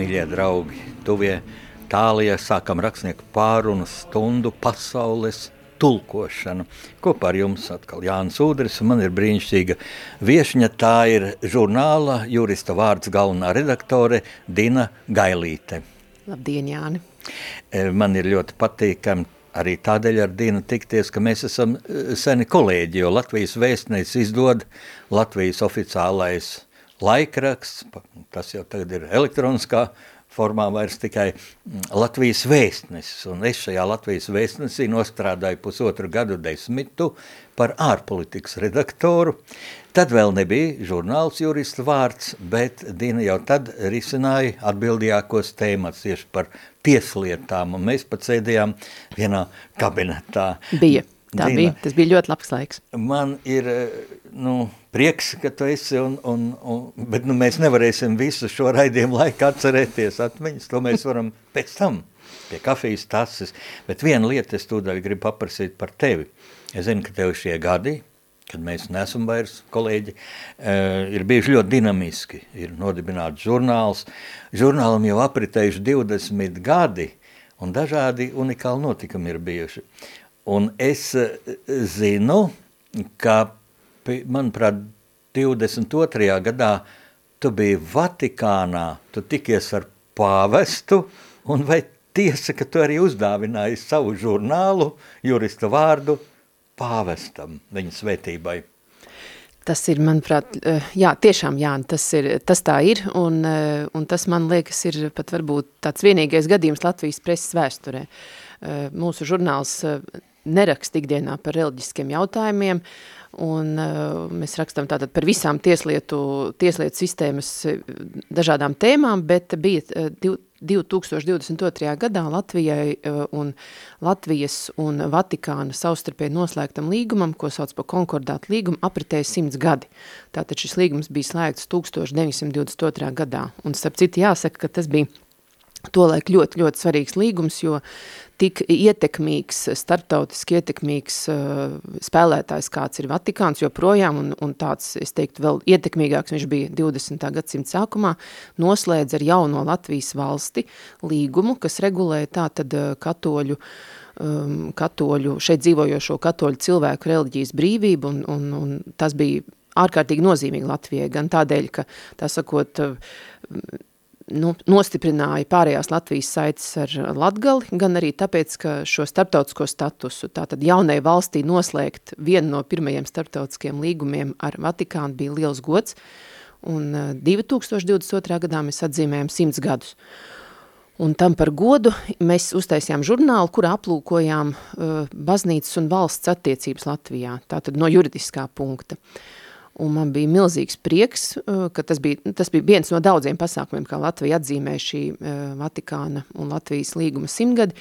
Mīļie draugi! Tuvie tālie sākam rakstnieku pārunu stundu pasaules tulkošanu. Kopā ar jums atkal Jānis Udris, un man ir brīnišķīga viešņa. Tā ir žurnāla jurista vārds galvenā redaktore Dina Gailīte. Labdien, Jāni! E, man ir ļoti patīkami arī tādēļ ar Dinu tikties, ka mēs esam e, seni kolēģi, jo Latvijas vēstnēs izdod Latvijas oficiālais laikraksts, tas jau tagad ir elektroniskā formā vairs tikai mm, Latvijas vēstnesis, un es šajā Latvijas vēstnesī nostrādāju pusotru gadu desmitu par ārpolitikas redaktoru. Tad vēl nebija žurnāls jurista vārds, bet Dina jau tad risināja atbildījākos tēmats tieši par tieslietām, un mēs pat sēdējām vienā kabinetā. Bija. Tā Dina, bija, tas bija ļoti labs laiks. Man ir, nu, prieks, ka tu esi, un, un, un, bet nu, mēs nevarēsim visu šo raidījumu laiku atcerēties atmiņas, to mēs varam pēc tam pie kafijas tases, bet viena lieta es tūdaļ gribu paprasīt par tevi. Es zinu, ka tev šie gadi, kad mēs nesam vairs kolēģi, uh, ir bijuši ļoti dinamiski, ir nodibināts žurnāls, žurnālam jau apritējuši 20 gadi, un dažādi unikāli notikumi ir bijuši. Un es uh, zinu, ka manuprāt, 22. gadā tu biji Vatikānā, tu tikies ar pāvestu, un vai tiesa, ka tu arī uzdāvināji savu žurnālu, jurista vārdu, pāvestam, viņa svētībai? Tas ir, manuprāt, eh, jā, tiešām, jā, tas, ir, tas tā ir, un, eh, un tas, man liekas, ir pat varbūt tāds vienīgais gadījums Latvijas preses vēsturē. Eh, mūsu žurnāls neraksta ikdienā par reliģiskiem jautājumiem, uh, Un uh, mēs rakstām tātad par visām tieslietu, tieslietu sistēmas uh, dažādām tēmām, bet bija uh, div, 2022. gadā Latvijai uh, un Latvijas un Vatikāna savstarpēji noslēgtam līgumam, ko sauc par konkordātu līgumu, apritēja simts gadi. Tātad šis līgums bija slēgts 1922. gadā. Un starp citu jāsaka, ka tas bija tolaik ļoti, ļoti svarīgs līgums, jo tik ietekmīgs, starptautiski ietekmīgs uh, spēlētājs, kāds ir Vatikāns joprojām, un, un tāds, es teiktu, vēl ietekmīgāks viņš bija 20. gadsimta sākumā, noslēdz ar jauno Latvijas valsti līgumu, kas regulē tātad uh, katoļu, um, katoļu, šeit dzīvojošo katoļu cilvēku reliģijas brīvību, un, un, un tas bija ārkārtīgi nozīmīgi Latvijai, gan tādēļ, ka, tā sakot, uh, nu, nostiprināja pārējās Latvijas saites ar Latgali, gan arī tāpēc, ka šo starptautisko statusu, tātad jaunai valstī noslēgt vienu no pirmajiem starptautiskiem līgumiem ar Vatikānu bija liels gods, un 2022. Eh, gadā mēs atzīmējam 100 gadus. Un tam par godu mēs uztaisījām žurnālu, kurā aplūkojām uh, baznīcas un valsts attiecības Latvijā, tātad no juridiskā punkta. Uh, Un man bija milzīgs prieks, uh, ka tas bija, tas bija viens no daudziem pasākumiem, kā Latvija atzīmē šī uh, Vatikāna un Latvijas līguma simtgadi.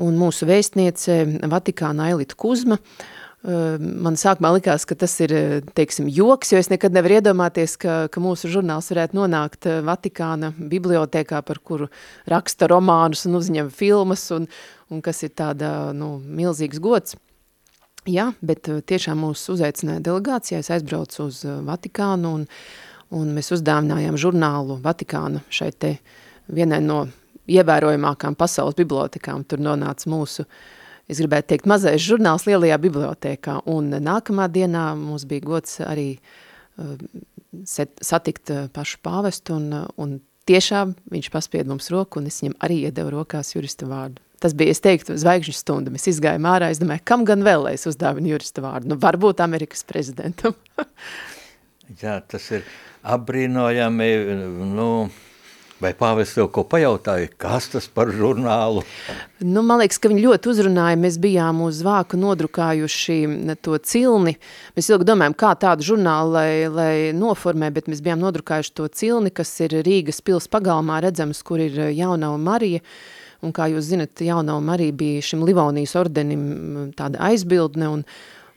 Un mūsu vēstniece Vatikāna Ailita Kuzma, uh, man sākumā likās, ka tas ir, teiksim, joks, jo es nekad nevaru iedomāties, ka, ka mūsu žurnāls varētu nonākt Vatikāna bibliotēkā, par kuru raksta romānus un uzņem filmas, un, un kas ir tāda, nu, milzīgs gods. Jā, bet uh, tiešām mūs uzaicināja delegācijā, es aizbraucu uz uh, Vatikānu un, un mēs uzdāvinājām žurnālu Vatikāna šai te vienai no ievērojamākām pasaules bibliotekām. Tur nonāca mūsu, es gribētu teikt, mazais žurnāls lielajā bibliotekā un nākamā dienā mums bija gods arī uh, set, satikt pašu pāvestu un, un tiešām viņš paspied mums roku un es viņam arī iedevu rokās jurista vārdu. Tas bija, es teiktu, zvaigžņu stunda. Mēs izgājām ārā, es domāju, kam gan vēl es uzdāvinu jurista vārdu? Nu, varbūt Amerikas prezidentam. Jā, tas ir apbrīnojami, nu, vai pāvis tev ko pajautāja, kas tas par žurnālu? Nu, man liekas, ka viņi ļoti uzrunāja, mēs bijām uz vāku nodrukājuši to cilni, mēs ilgi domājam, kā tādu žurnālu, lai, lai noformē, bet mēs bijām nodrukājuši to cilni, kas ir Rīgas pils pagalmā redzams, kur ir jaunā Marija, Un kā jūs zinat, jaunām arī bija šim Livonijas ordenim tāda aizbildne, un,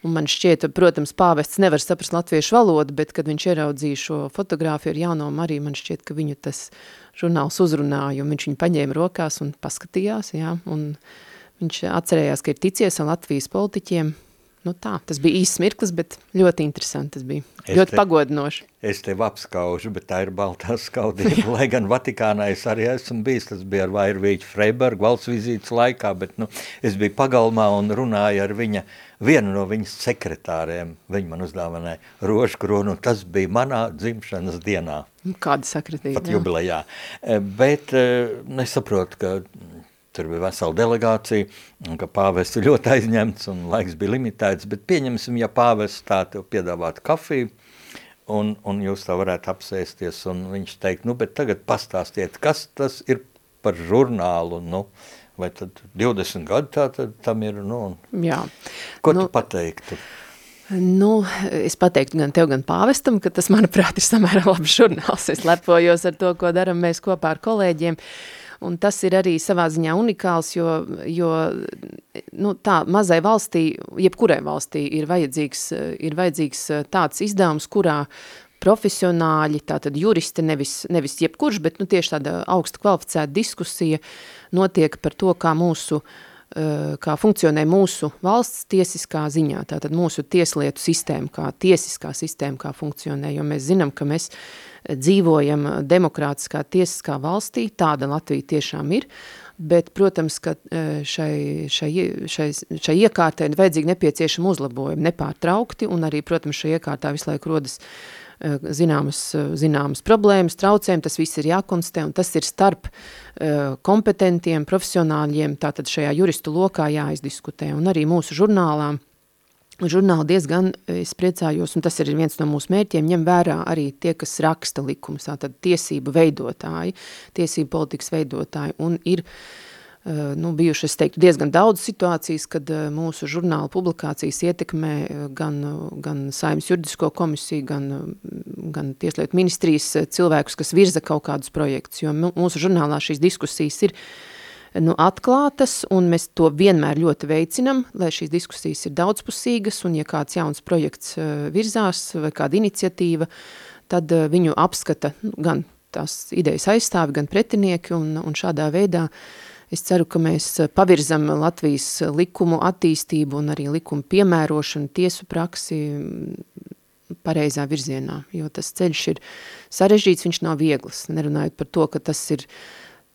un man šķiet, protams, pāvests nevar saprast latviešu valodu, bet kad viņš ieraudzīja šo fotogrāfiju ar jaunām arī, man šķiet, ka viņu tas žurnāls uzrunāja, un viņš viņu paņēma rokās un paskatījās, jā, un viņš atcerējās, ka ir ticies ar Latvijas politiķiem, nu tā, tas bija īsts mirklis, bet ļoti interesanti tas bija, Es ļoti te- pagodinoši. Es tevi apskaužu, bet tā ir baltā skaudība, lai gan Vatikānā es arī esmu bijis, tas bija ar Vairvīķu Freibergu valsts vizītes laikā, bet nu, es biju pagalmā un runāju ar viņa, vienu no viņas sekretāriem, viņa man uzdāvināja rožu kronu, un tas bija manā dzimšanas dienā, Nu, Kāda sakritība. pat jā. jubilejā. Eh, Bet eh, es saprotu, ka tur bija vesela delegācija, un ka pāvests ir ļoti aizņemts un laiks bija limitēts, bet pieņemsim, ja pāvests tā tev piedāvātu kafiju, un, un jūs tā varētu apsēsties, un viņš teikt, nu, bet tagad pastāstiet, kas tas ir par žurnālu, nu, vai tad 20 gadu tā tad tam ir, nu, un Jā. ko Nu, tu pateiktu? Nu, es pateiktu gan tev, gan pāvestam, ka tas, manuprāt, ir samērā labs žurnāls. Es lepojos ar to, ko daram mēs kopā ar kolēģiem. Un tas ir arī savā ziņā unikāls, jo, jo nu, tā mazai valstī, jebkurai valstī ir vajadzīgs, ir vajadzīgs tāds izdevums, kurā profesionāļi, tātad juristi, nevis, nevis jebkurš, bet nu, tieši tāda augsta kvalificēta diskusija notiek par to, kā mūsu eh, kā funkcionē mūsu valsts tiesiskā ziņā, tātad mūsu tieslietu sistēma, kā tiesiskā sistēma, kā funkcionē, jo mēs zinām, ka mēs dzīvojam demokrātiskā tiesiskā valstī, tāda Latvija tiešām ir, bet, protams, ka eh, šai, šai, šai, šai iekārtai ir vajadzīgi nepieciešami uzlabojumi nepārtraukti, un arī, protams, šai iekārtā visu laiku rodas eh, zināmas, eh, zināmas problēmas, traucējumi, tas viss ir jākonstatē, un tas ir starp kompetentiem, profesionāļiem, tātad šajā juristu lokā jāizdiskutē, un arī mūsu žurnālā, žurnāli diezgan, es priecājos, un tas ir viens no mūsu mērķiem, ņem vērā arī tie, kas raksta likumus, tātad tiesību veidotāji, tiesību politikas veidotāji, un ir eh, nu, bijuši, es teiktu, diezgan daudz situācijas, kad eh, mūsu žurnāla publikācijas ietekmē eh, gan, gan Saimnes juridisko komisiju, gan, gan Tieslietu ministrijas eh, cilvēkus, kas virza kaut kādus projektus, jo mūsu žurnālā šīs diskusijas ir nu, atklātas, un mēs to vienmēr ļoti veicinam, lai šīs diskusijas ir daudzpusīgas, un ja kāds jauns projekts uh, virzās vai kāda iniciatīva, tad uh, viņu apskata nu, gan tās idejas aizstāvi, gan pretinieki, un, un šādā veidā es ceru, ka mēs uh, pavirzam Latvijas likumu attīstību un arī likumu piemērošanu, tiesu praksi mm, pareizā virzienā, jo tas ceļš ir sarežģīts, viņš nav viegls, nerunājot par to, ka tas ir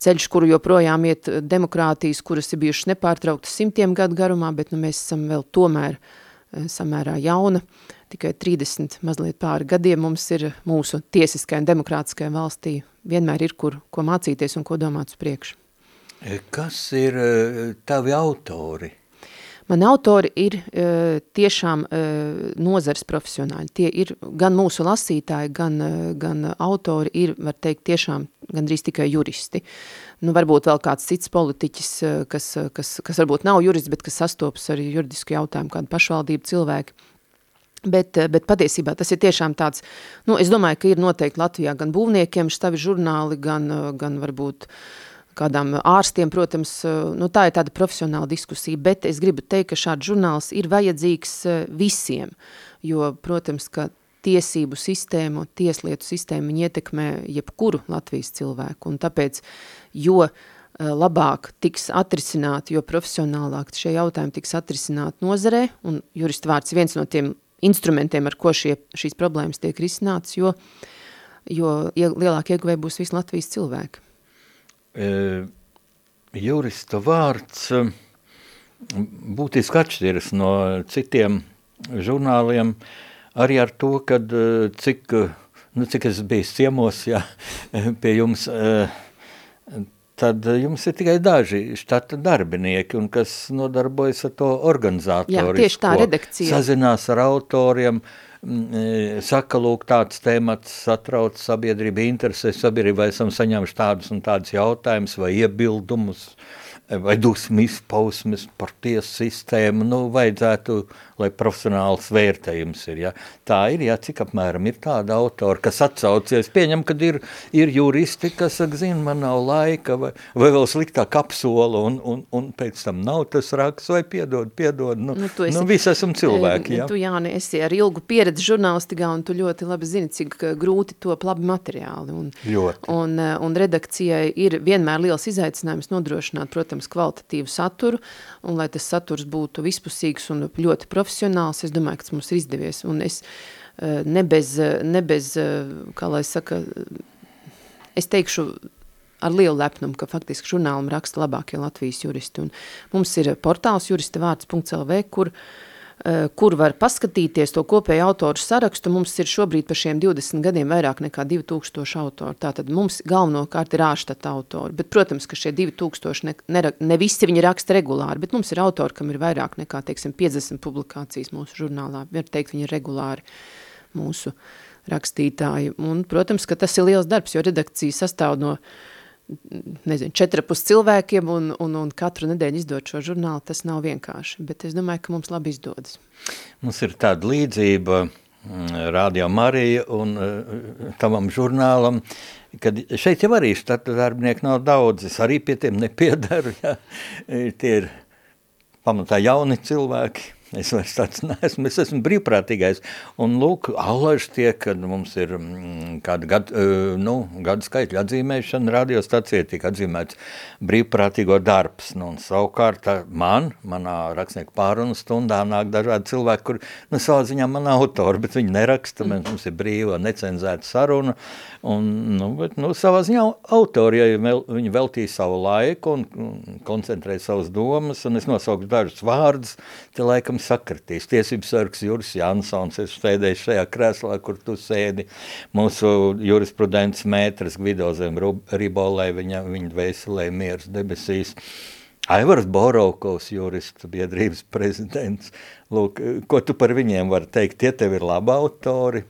ceļš, kuru joprojām iet demokrātijas, kuras ir bijušas nepārtrauktas simtiem gadu garumā, bet nu, mēs esam vēl tomēr eh, samērā jauna, tikai 30 mazliet pāri gadiem mums ir mūsu tiesiskai un demokrātiskai valstī vienmēr ir, kur, ko mācīties un ko domāt uz priekšu. Eh, Kas ir eh, tavi autori? Mani autori ir uh, tiešām uh, nozars profesionāļi. Tie ir gan mūsu lasītāji, gan, uh, gan autori ir, var teikt, tiešām gandrīz tikai juristi. Nu, varbūt vēl kāds cits politiķis, uh, kas, uh, kas, kas varbūt nav jurists, bet kas sastopas ar juridisku jautājumu, kādu pašvaldību cilvēki. Bet, bet patiesībā tas ir tiešām tāds, nu, es domāju, ka ir noteikti Latvijā gan būvniekiem štavi žurnāli, gan, gan varbūt kādām ārstiem, protams, eh, nu, tā ir tāda profesionāla diskusija, bet es gribu teikt, ka šāds žurnāls ir vajadzīgs eh, visiem, jo, protams, ka tiesību sistēmu, tieslietu sistēmu viņi ietekmē jebkuru Latvijas cilvēku, un tāpēc, jo eh, labāk tiks atrisināt, jo profesionālāk šie jautājumi tiks atrisināt nozarē, un jurista vārds viens no tiem instrumentiem, ar ko šie, šīs problēmas tiek risināts, jo, jo ie- lielāk ieguvēji būs visi Latvijas cilvēki. E, jurista vārds e, būtiski atšķiras no citiem žurnāliem, arī ar to, kad e, cik, nu, cik es biju ciemos jā, pie jums, tad jums ir tikai daži štata darbinieki, un kas nodarbojas ar to organizatoru. Jā, tieši tā, redakcija. Sazinās ar autoriem, e, saka, lūk, tāds temats satrauc sabiedrību interesē, sabiedrība esam saņēmuši tādus un tādus jautājumus vai iebildumus, e, vai dusmu izpausmes par tiesu sistēmu, nu, vajadzētu, lai profesionāls vērtējums ir, ja. Tā ir, ja, cik apmēram ir tāda autora, kas atsaucies, pieņem, kad ir, ir juristi, kas saka, zina, man nav laika, vai, vai vēl sliktāk apsola, un, un, un pēc tam nav tas raksts, vai piedod, piedod, nu, Nu, tu esi- nu visi esam cilvēki, ja. Tu, Jāni, esi ar ilgu pieredzi žurnālistikā, un tu ļoti labi zini, cik grūti top labi materiāli. Un, ļoti. Un, un redakcijai ir vienmēr liels izaicinājums nodrošināt, protams, kvalitatīvu saturu, un lai tas saturs būtu vispusīgs un ļoti profesionāls, es domāju, ka tas mums ir izdevies. Un es ne bez, ne bez kā lai saka, es teikšu, ar lielu lepnumu, ka faktiski žurnālam raksta labākie Latvijas juristi. Un mums ir portāls juristevārds.lv, kur, uh, kur var paskatīties to kopēju autoru sarakstu. Mums ir šobrīd par šiem 20 gadiem vairāk nekā 2000 autoru. Tātad mums galvenokārt ir ārštata autori. Bet, protams, ka šie 2000 ne, ne, ne visi viņi raksta regulāri, bet mums ir autori, kam ir vairāk nekā, teiksim, 50 publikācijas mūsu žurnālā. Var teikt, viņi ir regulāri mūsu rakstītāji. Un, protams, ka tas ir liels darbs, jo redakcija sastāv no uh, nezinu, četrapus cilvēkiem un, un, un katru nedēļu izdot šo žurnālu, tas nav vienkārši, bet es domāju, ka mums labi izdodas. Mums ir tāda līdzība mm, Radio Marija un uh, tavam žurnālam, kad šeit jau arī štata darbinieki nav daudz, es arī pie tiem nepiedaru, ja. tie ir pamatā jauni cilvēki, Es vairs tāds neesmu, es esmu brīvprātīgais. Un lūk, allaž tiek, kad mums ir mm, kāda gad, nu, gadu skaitļa atzīmēšana, radiostacija tiek atzīmēts brīvprātīgo darbs. Nu, un savukārt man, manā rakstnieku pārunu stundā nāk dažādi cilvēki, kur, nu, savā ziņā man autori, bet viņi neraksta, mums ir brīva, necenzēta saruna. Un, nu, bet, nu, savā ziņā autori, ja vēl, viņi veltīja savu laiku un, un koncentrēja savas domas, un es nosauktu dažus vārdus, te laikam sakritīs. Tiesības sargs Juris Jansons, es sēdēju šajā krēslā, kur tu sēdi, mūsu jurisprudents mētras Gvido zem Ribolē, viņa, viņa dvēselē miers debesīs. Aivars Borovkovs, juristu biedrības prezidents. Lūk, ko tu par viņiem vari teikt? Tie tev ir labi autori?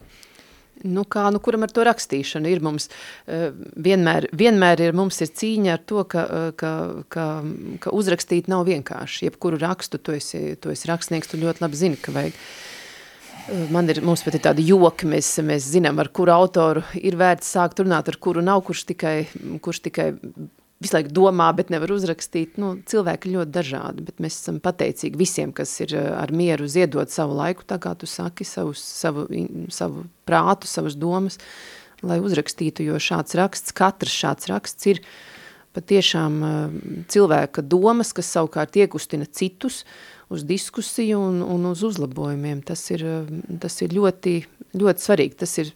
Nu kā, nu kuram ar to rakstīšanu ir mums, uh, vienmēr, vienmēr ir mums ir cīņa ar to, ka, uh, ka, ka, ka uzrakstīt nav vienkārši. Jebkuru rakstu, tu esi, tu esi rakstnieks, tu ļoti labi zini, ka vajag. Uh, man ir, mums pat ir tādi joki, mēs, mēs zinām, ar kuru autoru ir vērts sākt runāt, ar kuru nav, kurš tikai, kurš tikai visu laiku domā, bet nevar uzrakstīt. Nu, cilvēki ļoti dažādi, bet mēs esam pateicīgi visiem, kas ir eh, ar mieru ziedot savu laiku, tā kā tu saki, savu, savu, savu prātu, savas domas, lai uzrakstītu, jo šāds raksts, katrs šāds raksts ir patiešām eh, cilvēka domas, kas savukārt iekustina citus uz diskusiju un, un uz uzlabojumiem. Tas ir, eh, tas ir ļoti, ļoti svarīgi, tas ir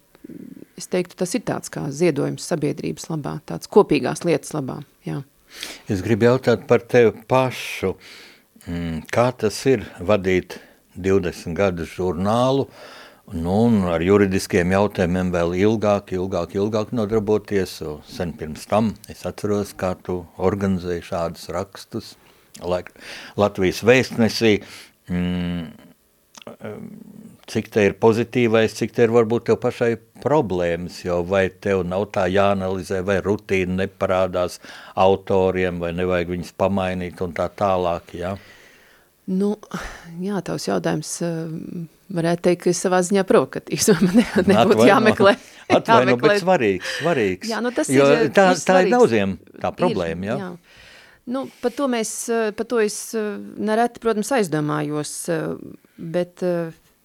es teiktu, tas ir tāds kā ziedojums sabiedrības labā, tāds kopīgās lietas labā, jā. Es gribu jautāt par tevi pašu, mm, kā tas ir vadīt 20 gadus žurnālu, nu, un ar juridiskiem jautājumiem vēl ilgāk, ilgāk, ilgāk nodarboties, sen pirms tam es atceros, kā tu organizēji šādus rakstus, Latvijas vēstnesī, mm, cik te ir pozitīvais, cik te ir varbūt tev pašai problēmas, jo vai tev nav tā jāanalizē, vai rutīna neparādās autoriem, vai nevajag viņus pamainīt un tā tālāk, jā? Nu, jā, tavs jautājums varētu teikt, ka ir savā ziņā provokatīvs, man ne, nebūtu jāmeklē. Atvaino, jāmeklē. bet svarīgs, svarīgs. Jā, nu tas jo ir, tā, ir tā ir daudziem tā problēma, jā. jā. Nu, par to mēs, par to es nereti, protams, aizdomājos, bet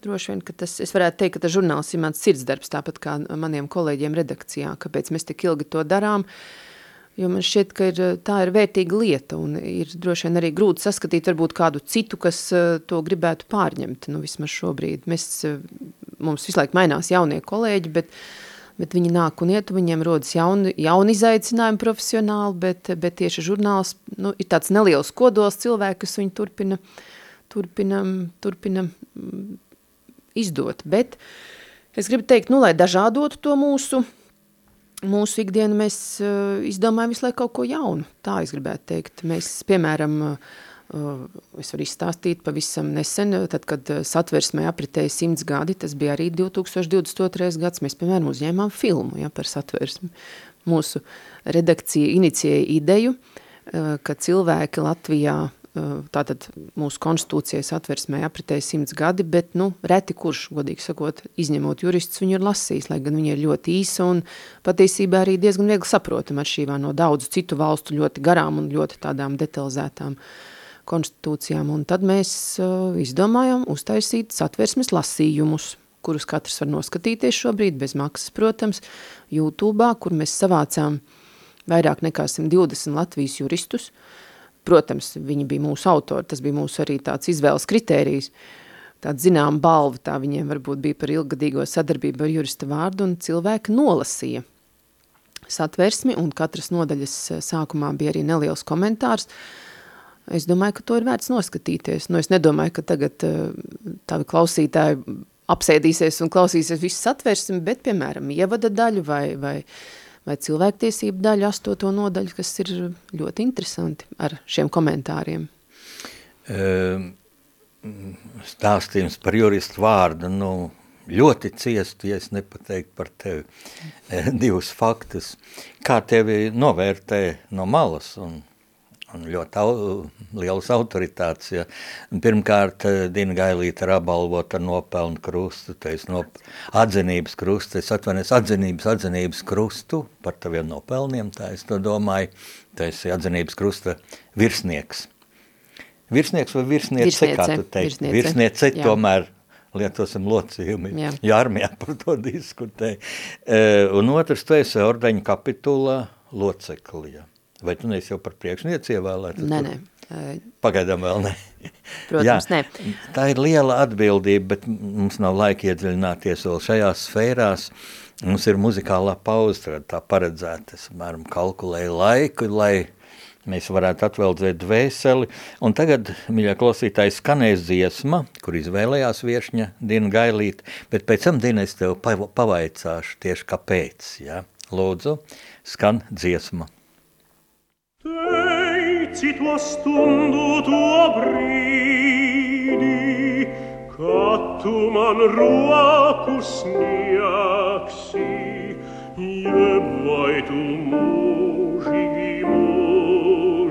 droši vien, ka tas, es varētu teikt, ka tas žurnāls ir mans sirdsdarbs, tāpat kā maniem kolēģiem redakcijā, kāpēc mēs tik ilgi to darām, jo man šķiet, ka ir, tā ir vērtīga lieta un ir droši vien arī grūti saskatīt varbūt kādu citu, kas to gribētu pārņemt, nu vismaz šobrīd. Mēs, mums visu laiku mainās jaunie kolēģi, bet, bet viņi nāk un iet, un viņiem rodas jauni, jauni izaicinājumi profesionāli, bet, bet tieši žurnāls nu, ir tāds neliels kodols cilvēku, kas viņu turpina, turpina, turpina izdot, bet es gribu teikt, nu, lai dažādotu to mūsu, mūsu ikdienu, mēs uh, izdomājam visu laiku kaut ko jaunu. Tā es gribētu teikt. Mēs, piemēram, uh, es varu izstāstīt pavisam nesen, tad, kad satversmē apritēja simts gadi, tas bija arī 2022. gads, mēs, piemēram, uzņēmām filmu ja, par satversmi. Mūsu redakcija inicijēja ideju, uh, ka cilvēki Latvijā tātad mūsu konstitūcijas atversmē apritēja simts gadi, bet, nu, reti kurš, godīgi sakot, izņemot juristus, viņu ir lasījis, lai gan viņi ir ļoti īsa un patiesībā arī diezgan viegli saprotama atšķīvā no daudzu citu valstu ļoti garām un ļoti tādām detalizētām konstitūcijām. Un tad mēs uh, izdomājām uztaisīt satversmes lasījumus, kurus katrs var noskatīties šobrīd, bez maksas, protams, YouTube, kur mēs savācām vairāk nekā 120 Latvijas juristus. Protams, viņi bija mūsu autori, tas bija mūsu arī tāds izvēles kritērijs, tāds zinām balva, tā viņiem varbūt bija par ilgadīgo sadarbību ar jurista vārdu, un cilvēki nolasīja satversmi, un katras nodaļas sākumā bija arī neliels komentārs, Es domāju, ka to ir vērts noskatīties. Nu, es nedomāju, ka tagad uh, tavi klausītāji apsēdīsies un klausīsies visu satversmi, bet, piemēram, ievada daļu vai, vai, vai cilvēktiesību daļu, astoto nodaļu, kas ir ļoti interesanti ar šiem komentāriem. Um, stāstījums par juristu vārdu, nu, ļoti ciestu, ja es nepateiktu par tevi, divus faktus. Kā tevi novērtē no malas un un ļoti au, lielas autoritātes. Ja. Pirmkārt, eh, Dina Gailīta ir apbalvota ar nopelnu krustu, teiks, no atzinības krustu, es atvainojos atzinības, atzinības krustu par taviem nopelniem, tā es to domāju, tu esi atzinības krusta virsnieks. Virsnieks vai virsniece, virsniece kā tu teiksi? Virsniece, virsniece tomēr lietosim locījumi, jā, jā armijā par to diskutē. Uh, un otrs, tu esi ordeņa kapitula locekli, ja. Vai tu neesi jau par priekšnieci ievēlēta? Nē, nē. Pagaidām vēl ne. Protams, Jā, nē. Tā ir liela atbildība, bet mums nav laika iedziļināties vēl šajās sfērās. Mums ir muzikālā pauze, tā paredzēta. Es, mēram, kalkulēju laiku, lai mēs varētu atveldzēt dvēseli. Un tagad, mīļā klausītāji, skanēs dziesma, kur izvēlējās viešņa Dina Gailīte, bet pēc tam, Dina, es tev pavaicāšu tieši kāpēc. Ja? Lūdzu, skan dziesma. Teici tuo stundu tuo brīdi, kad tu man roku sniegsi, jeb vai tu mūžīgi mūžam,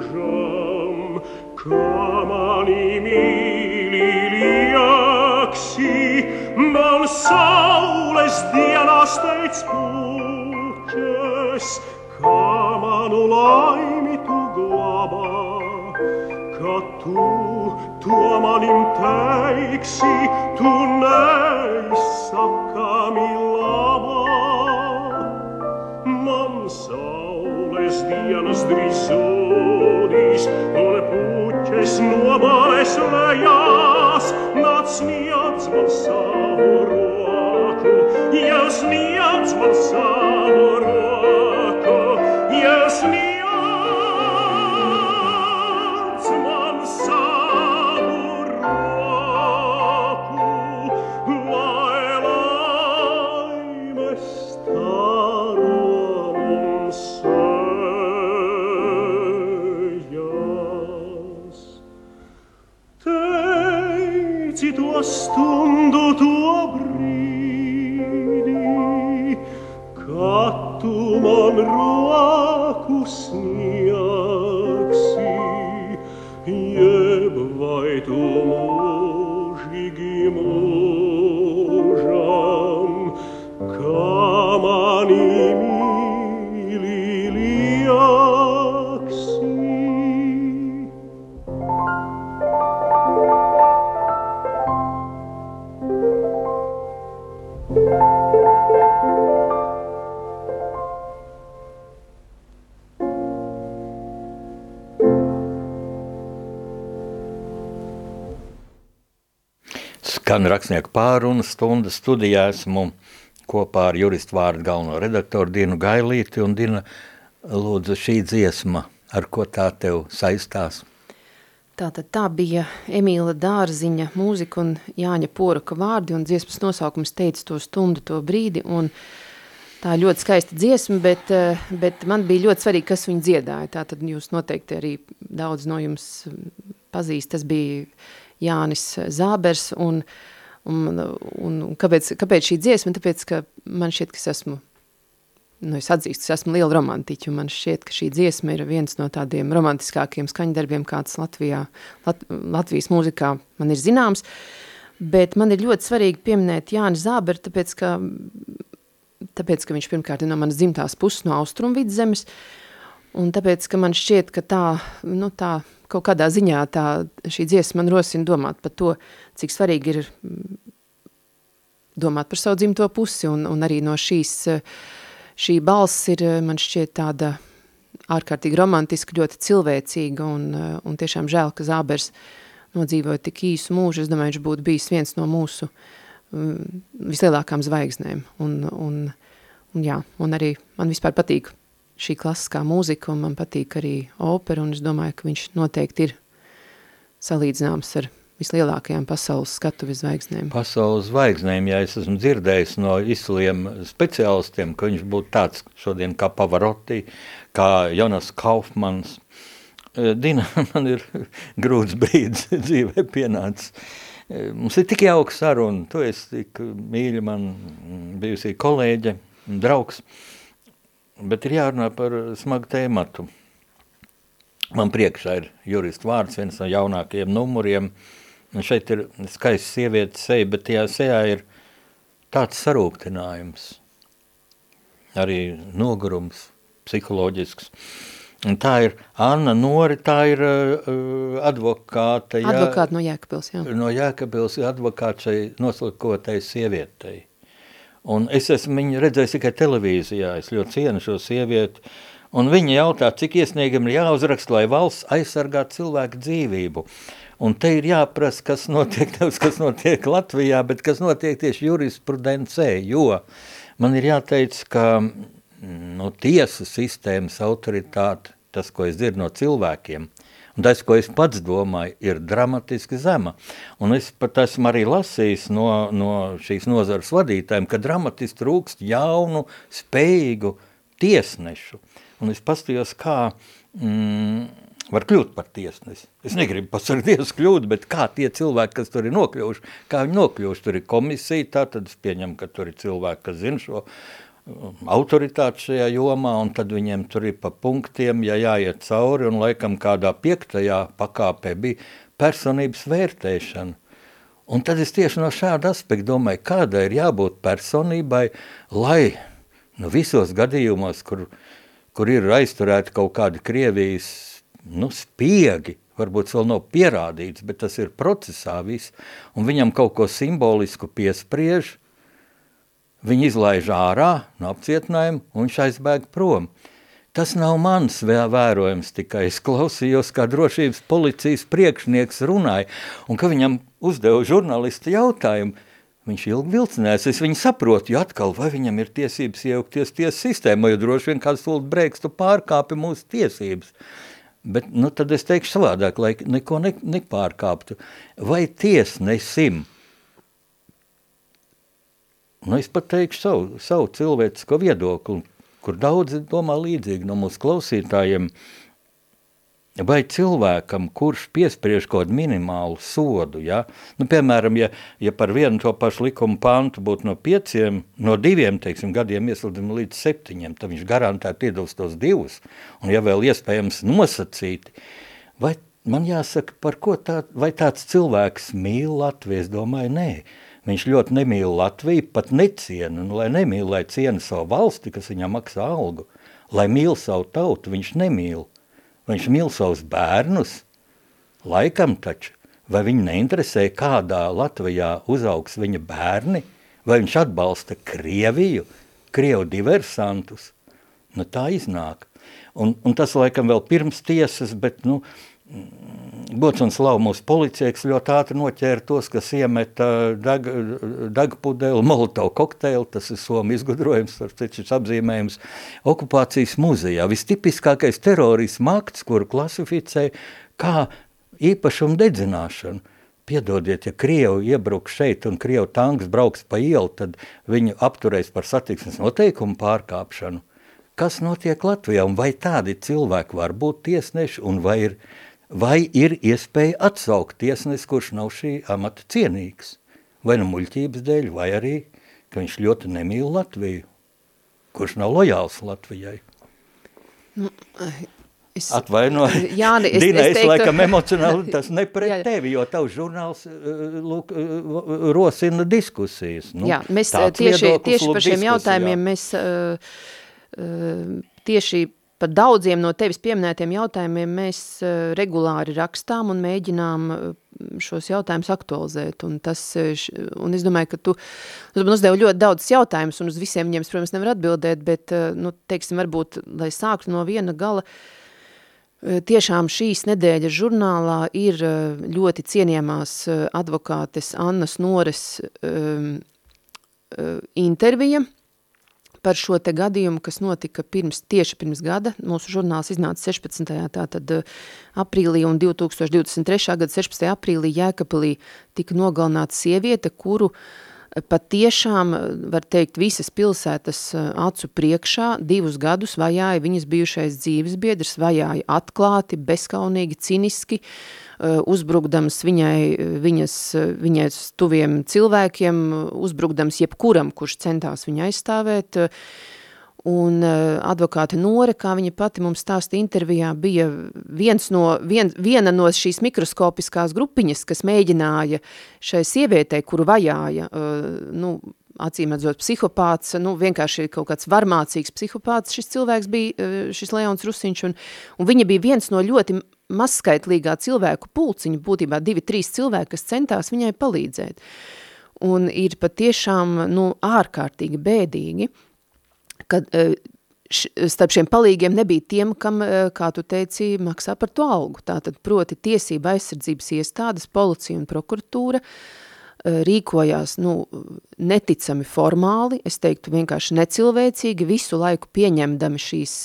kā mani mīli liaksi, man saules dienās teic puķes, kā manu laimi tu glabā, ka tu to manim teiksi, tu neizsakami labā. Man saules dienas drīz zudīs, un puķes nobalēs lejās, nāc sniedz man savu roku, ja sniedz man savu Skan rakstnieku pārunu stundas studijā esmu kopā ar juristu vārdu galveno redaktoru Dinu Gailīti un Dina lūdzu šī dziesma, ar ko tā tev saistās? Tātad tā bija Emīla Dārziņa mūzika un Jāņa Poraka vārdi un dziesmas nosaukums teica to stundu, to brīdi un tā ļoti skaista dziesma, bet, eh, bet man bija ļoti svarīgi, kas viņu dziedāja. Tātad jūs noteikti arī daudz no jums pazīst, tas bija Jānis Zābers un, un, un, un kāpēc, kāpēc šī dziesma? Tāpēc, ka man šķiet, ka es esmu nu, es atzīstu, es esmu liela romantiķa, un man šķiet, ka šī dziesma ir viens no tādiem romantiskākiem skaņdarbiem, kāds Latvijā, Lat, Latvijas mūzikā man ir zināms, bet man ir ļoti svarīgi pieminēt Jāni Zāberu, tāpēc, ka, tāpēc, ka viņš pirmkārt ir no manas dzimtās puses, no Austrumvidzemes, un tāpēc, ka man šķiet, ka tā, nu tā, kaut kādā ziņā tā, šī dziesma man rosina domāt par to, cik svarīgi ir domāt par savu dzimto pusi, un, un arī no šīs, šī balss ir, man šķiet, tāda ārkārtīgi romantiska, ļoti cilvēcīga, un, un tiešām žēl, ka Zābers nodzīvoja tik īsu mūžu, es domāju, viņš būtu bijis viens no mūsu um, vislielākām zvaigznēm, un, un, un jā, un arī man vispār patīk šī klasiskā mūzika, un man patīk arī opera, un es domāju, ka viņš noteikti ir salīdzināms ar vislielākajām pasaules skatuves zvaigznēm. Pasaules zvaigznēm, ja es esmu dzirdējis no izciliem speciālistiem, ka viņš būtu tāds šodien kā Pavarotti, kā Jonas Kaufmans. E, Dina, man ir grūts brīdis dzīvē pienācis. E, mums ir tik jauka saruna, tu esi tik mīļa man bijusī kolēģe, draugs, bet ir jārunā par smagu tēmatu. Man priekšā ir juristu vārds, viens no jaunākajiem numuriem. Un šeit ir skaists sievietes seja, bet tajā sejā ir tāds sarūktinājums. Arī nogurums psiholoģisks. Un tā ir Anna Nori, tā ir uh, advokāte. Jā, advokāte no Jēkabils, jā. No Jēkabils advokāte šai noslikotai sievietei. Un es esmu viņu redzējis tikai televīzijā, es ļoti cienu šo sievieti, un viņa jautā, cik iesniegam ir jāuzraksta, lai valsts aizsargā cilvēku dzīvību. Un te ir jāprasa, kas notiek, nevis kas notiek Latvijā, bet kas notiek tieši jurisprudencē, jo man ir jāteic, ka nu, tiesu sistēmas autoritāte, tas, ko es dzirdu no cilvēkiem, un tas, ko es pats domāju, ir dramatiski zema. Un es pat esmu arī lasījis no, no šīs nozares vadītājiem, ka dramatiski trūkst jaunu, spējīgu tiesnešu. Un es pastījos, kā mm, var kļūt par tiesnesi. Es negribu pasargties kļūt, bet kā tie cilvēki, kas tur ir nokļuvuši, kā viņi nokļuvuši, tur ir komisija, tā tad es pieņemu, ka tur ir cilvēki, kas zina šo autoritāti šajā jomā, un tad viņiem tur ir pa punktiem, ja jāiet cauri, un laikam kādā piektajā pakāpē bija personības vērtēšana. Un tad es tieši no šāda aspekta domāju, kādai ir jābūt personībai, lai nu, visos gadījumos, kur uh, kur ir aizturēti kaut kādi Krievijas nu, spiegi, varbūt vēl nav pierādīts, bet tas ir procesā viss, un viņam kaut ko simbolisku piespriež, viņi izlaiž ārā no apcietinājuma, un viņš aizbēg prom. Tas nav mans vērojums, tikai es klausījos, kā drošības policijas priekšnieks runāja, un ka viņam uzdeva žurnālisti jautājumu, Viņš ilgi vilcinājās, es viņu saprotu, jo atkal, vai viņam ir tiesības iejaukties tiesas sistēmā, jo droši vien kāds tūlīt brēks, tu pārkāpi mūsu tiesības. Bet, nu, tad es teikšu savādāk, lai neko ne, nepārkāptu. Vai tiesnesim, nu, es pat teikšu savu, savu cilvēcisko viedokli, kur daudzi domā līdzīgi no mūsu klausītājiem, vai cilvēkam, kurš piespriež kaut minimālu sodu, ja? nu, piemēram, ja, ja par vienu to pašu likumu pantu būtu no pieciem, no diviem, teiksim, gadiem iesludam līdz septiņiem, tad viņš garantēti iedals tos divus, un ja vēl iespējams nosacīti, vai man jāsaka, par ko tā, vai tāds cilvēks mīl Latviju, es domāju, nē, viņš ļoti nemīl Latviju, pat necienu, un lai nemīl, lai ciena savu valsti, kas viņam maksā algu, lai mīl savu tautu, viņš nemīl, viņš mīl savus bērnus? Laikam taču. Vai viņu neinteresē, kādā Latvijā uzaugs viņa bērni? Vai viņš atbalsta Krieviju, Krievu diversantus? Nu, tā iznāk. Un, un tas laikam vēl pirms tiesas, bet nu, gods un slavu mūsu policijai, kas ļoti ātri noķēra tos, kas iemeta dag, dagpudeli, molotovu kokteili, tas ir Somu izgudrojums, šis apzīmējums, okupācijas muzejā. Vistipiskākais terorisma akts, kuru klasificē kā īpašumu dedzināšanu. Piedodiet, ja Krievi iebruks šeit un Krievu tanks brauks pa ielu, tad viņu apturēs par satiksmes noteikumu pārkāpšanu. Kas notiek Latvijā un vai tādi cilvēki var būt tiesneši un vai ir uh, vai ir iespēja atsaukt tiesnesi, kurš nav šī amata cienīgs, vai nu muļķības dēļ, vai arī, ka viņš ļoti nemīl Latviju, kurš nav lojāls Latvijai. Nu, es, Atvainoju, Jāni, es, Dina, es, es teiktu... laikam emocionāli tas ne pret jā, jā. tevi, jo tavs žurnāls uh, lūk, uh, rosina diskusijas. Nu, jā, mēs tieši, tieši par šiem jautājumiem mēs uh, uh, tieši Par daudziem no tevis pieminētiem jautājumiem mēs uh, regulāri rakstām un mēģinām uh, šos jautājumus aktualizēt. Un, tas, un es domāju, ka tu uzdevi ļoti daudz jautājumus, un uz visiem viņiem, protams, nevar atbildēt, bet, nu, teiksim, varbūt, lai sāktu no viena gala, Tiešām šīs nedēļas žurnālā ir ļoti cienījamās advokātes Annas Nores um, intervija, par šo te gadījumu, kas notika pirms, tieši pirms gada. Mūsu žurnāls iznāca 16. tātad eh, aprīlī un 2023. gada 16. aprīlī Jēkapilī tika nogalināta sieviete, kuru eh, pat tiešām, eh, var teikt, visas pilsētas acu priekšā divus gadus vajāja viņas bijušais dzīves biedrs, vajāja atklāti, bezkaunīgi, ciniski, Eh, uzbrukdams viņai, viņas, viņai tuviem cilvēkiem, uzbrukdams jebkuram, kurš centās viņu aizstāvēt. Un eh, advokāte Nore, kā viņa pati mums stāsta intervijā, bija viens no, vien, viena no šīs mikroskopiskās grupiņas, kas mēģināja šai sievietei, kuru vajāja, eh, nu, acīmredzot psihopāts, nu, vienkārši kaut kāds varmācīgs psihopāts šis cilvēks bija, šis Leons Rusiņš, un, un viņa bija viens no ļoti mazskaitlīgā cilvēku pulciņa, būtībā divi, trīs cilvēki, kas centās viņai palīdzēt. Un ir patiešām, nu, ārkārtīgi bēdīgi, kad e, starp šiem palīgiem nebija tiem, kam, e, kā tu teici, maksā par to algu. Tātad proti tiesība aizsardzības iestādes, policija un prokuratūra, uh, Eh, rīkojās nu, neticami formāli, es teiktu vienkārši necilvēcīgi, visu laiku pieņemdami šīs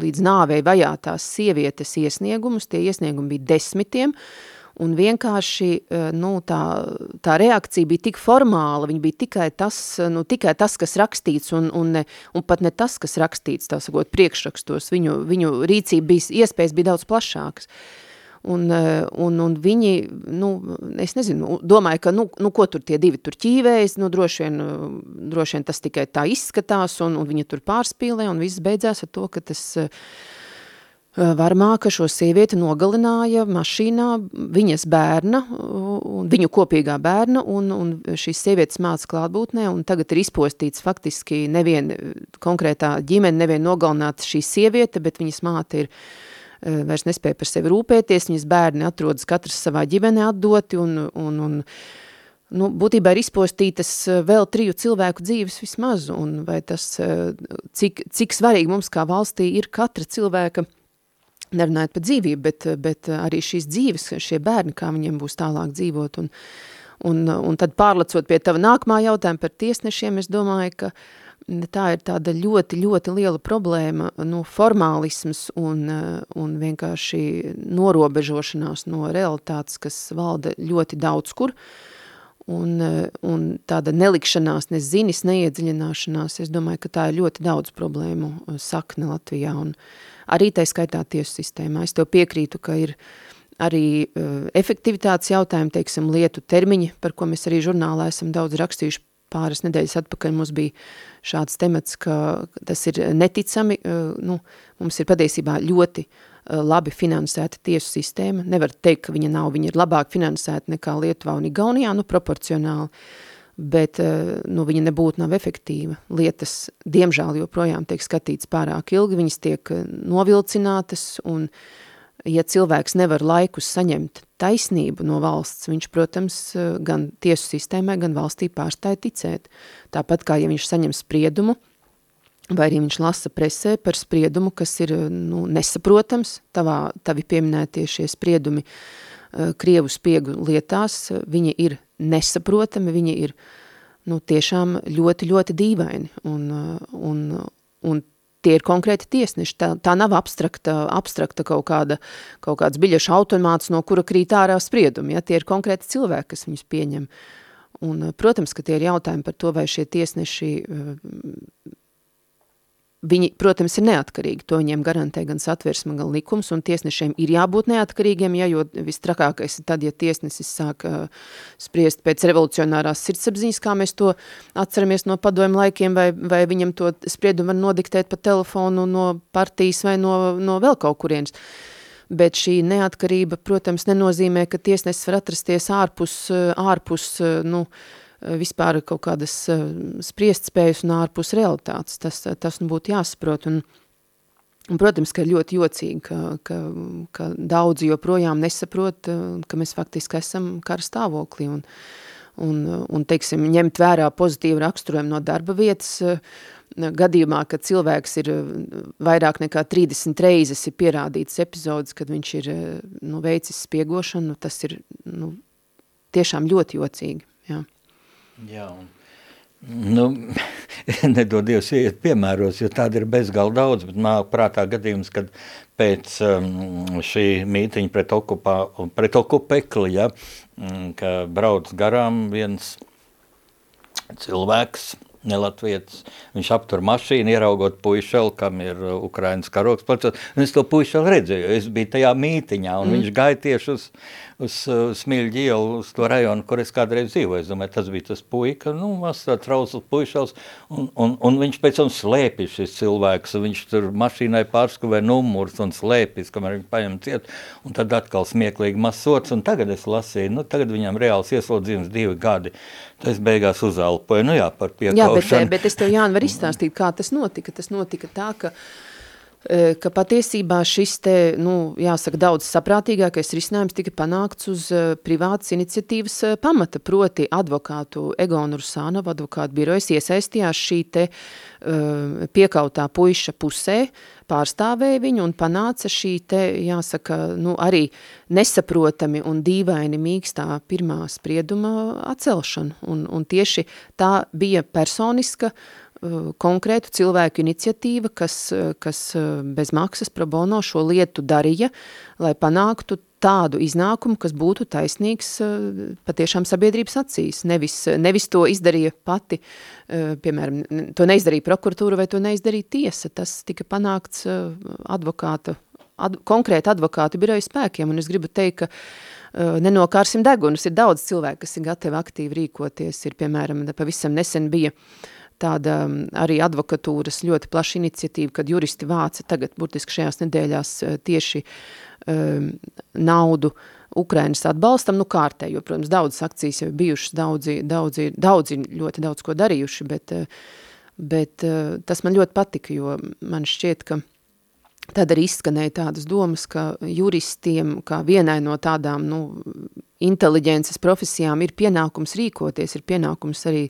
līdz nāvei vajātās sievietes iesniegumus, tie iesniegumi bija desmitiem, un vienkārši eh, nu, tā, tā reakcija bija tik formāla, viņa bija tikai tas, nu, tikai tas kas rakstīts, un, un, ne, un pat ne tas, kas rakstīts, tā sakot, priekšrakstos, viņu, viņu rīcība bija, iespējas bija daudz plašākas. Un, eh, un, un viņi, nu, es nezinu, domāju, ka, nu, nu ko tur tie divi tur ķīvējas, nu, droši vien, droši vien tas tikai tā izskatās, un, un viņi tur pārspīlē, un viss beidzās ar to, ka tas uh, varmāka šo sievieti nogalināja mašīnā viņas bērna, viņu kopīgā bērna, un, un šīs sievietes māca klātbūtnē, un tagad ir izpostīts faktiski nevien konkrētā ģimene, nevien nogalināta šī sieviete, bet viņas māte ir vairs nespēja par sevi rūpēties, viņas bērni atrodas katrs savā ģimenē atdoti un, un, un nu, būtībā ir izpostītas vēl triju cilvēku dzīves vismaz, un vai tas, cik, cik svarīgi mums kā valstī ir katra cilvēka, nerunājot par dzīvību, bet, bet arī šīs dzīves, šie bērni, kā viņiem būs tālāk dzīvot, un, un, un tad pārlecot pie tava nākamā jautājuma par tiesnešiem, es domāju, ka uh, tā ir tāda ļoti, ļoti liela problēma, nu, formālisms un, un vienkārši norobežošanās no realitātes, kas valda ļoti daudz kur, un, un tāda nelikšanās, ne zinis, neiedziļināšanās, es domāju, ka tā ir ļoti daudz problēmu sakne Latvijā, un arī tai skaitā tiesu sistēmā. Es tev piekrītu, ka ir arī uh, efektivitātes jautājumi, teiksim, lietu termiņi, par ko mēs arī žurnālā esam daudz rakstījuši pāris nedēļas atpakaļ mums bija šāds temats, ka tas ir neticami, eh, nu, mums ir patiesībā ļoti eh, labi finansēta tiesu sistēma, nevar teikt, ka viņa nav, viņa ir labāk finansēta nekā Lietuvā un Igaunijā, nu, proporcionāli, bet, eh, nu, viņa nebūtu nav efektīva. Lietas, diemžēl, joprojām tiek skatīts pārāk ilgi, viņas tiek novilcinātas un ja cilvēks nevar laikus saņemt taisnību no valsts, viņš, protams, gan tiesu sistēmai, gan valstī pārstāja ticēt. Tāpat kā, ja viņš saņem spriedumu, vai arī viņš lasa presē par spriedumu, kas ir nu, nesaprotams, tavā, tavi pieminētie šie spriedumi Krievu spiegu lietās, viņi ir nesaprotami, viņi ir nu, tiešām ļoti, ļoti dīvaini. Un, un, un tie ir konkrēti tiesneši, tā, tā nav abstrakta, abstrakta kaut, kāda, kaut kāds biļešu automāts, no kura krīt ārā spriedumi, ja, tie ir konkrēti cilvēki, kas viņus pieņem. Un, protams, ka tie ir jautājumi par to, vai šie tiesneši Viņi, protams, ir neatkarīgi, to viņiem garantē gan satversme, gan likums, tiesnešiem ir jābūt neatkarīgiem, ja, jo vistrakākais ir tad, ja tiesnesis sāk uh, spriest pēc revolucionārās sirdsapziņas, kā mēs to atceramies no padomu laikiem, vai, vai viņam to spriedumu var nodiktēt pa telefonu no partijas vai no, no vēl kaut kurienes. Bet šī neatkarība, protams, nenozīmē, ka tiesnesis var atrasties ārpus, ārpus nu, uh, vispār kaut kādas eh, spriestspējas un ārpus realitātes. Tas, eh, tas nu būtu jāsaprot. Un, Un, protams, ka ir ļoti jocīgi, ka, ka, ka daudzi joprojām nesaprot, ka mēs faktiski esam kara stāvoklī un, un, un teiksim, ņemt vērā pozitīvu raksturojumu no darba vietas, gadījumā, kad cilvēks ir vairāk nekā 30 reizes ir pierādīts epizodes, kad viņš ir nu, veicis spiegošanu, tas ir nu, tiešām ļoti jocīgi. Jā, jā un Nu, nedodies iet piemēros, jo tāda ir bezgalda daudz, bet nāk prātā gadījums, kad pēc um, šī mītiņa pret, okupā, pret okupekli, ja, mm, ka brauc garām viens cilvēks, nelatvietis. Viņš aptur mašīnu, ieraugot puišelu, kam ir uh, Ukrainas karoks. Un es to puišelu redzēju, es biju tajā mītiņā, un mm. viņš gāja tieši uz, uz uh, Smilģi ielu, uz to rajonu, kur es kādreiz dzīvoju. Es domāju, tas bija tas puika, nu, tāds trausls puišels, un, un, un viņš pēc tam slēpjas šis cilvēks, viņš tur mašīnai pārskuvē numurs un slēpjas, kamēr viņi paņem ciet, un tad atkal smieklīgi masots, un tagad es lasīju, nu, tagad viņam reāls ieslodzījums divi gadi. Es beigās uzelpoju, nu jā, par piekaušanu. Jā, bet, bet es tev, Jāni, var izstāstīt, kā tas notika. Tas notika tā, ka e, ka patiesībā šis te, nu, jāsaka, daudz saprātīgākais risinājums tika panākts uz e, privātas iniciatīvas e, pamata, proti advokātu Egonu Rusānovu advokātu birojas iesaistījās šī te uh, piekautā puiša pusē, pārstāvēja viņu un panāca šī te, jāsaka, nu, arī nesaprotami un dīvaini mīkstā pirmā sprieduma atcelšanu. Un, un tieši tā bija personiska uh, konkrētu cilvēku iniciatīva, kas, kas uh, bez maksas pro bono šo lietu darīja, lai panāktu tādu iznākumu, kas būtu taisnīgs eh, patiešām sabiedrības acīs. Nevis, nevis to izdarīja pati, eh, piemēram, to neizdarīja prokuratūra vai to neizdarīja tiesa. Tas tika panākts eh, advokāta, ad, konkrēti advokātu biroju spēkiem, un es gribu teikt, ka nenokārsim degunus. Ir daudz cilvēku, kas ir gatavi aktīvi rīkoties. Ir, piemēram, pavisam nesen bija tāda arī advokatūras ļoti plaša iniciatīva, kad juristi vāca tagad, burtiski šajās nedēļās, tieši um, naudu Ukrainas atbalstam, nu kārtējo, protams, daudzas akcijas jau bijušas, daudzi, daudzi, daudzi ļoti daudz ko darījuši, bet, bet tas man ļoti patika, jo man šķiet, ka tad arī izskanēja tādas domas, ka juristiem, kā vienai no tādām, nu, inteliģences profesijām ir pienākums rīkoties, ir pienākums arī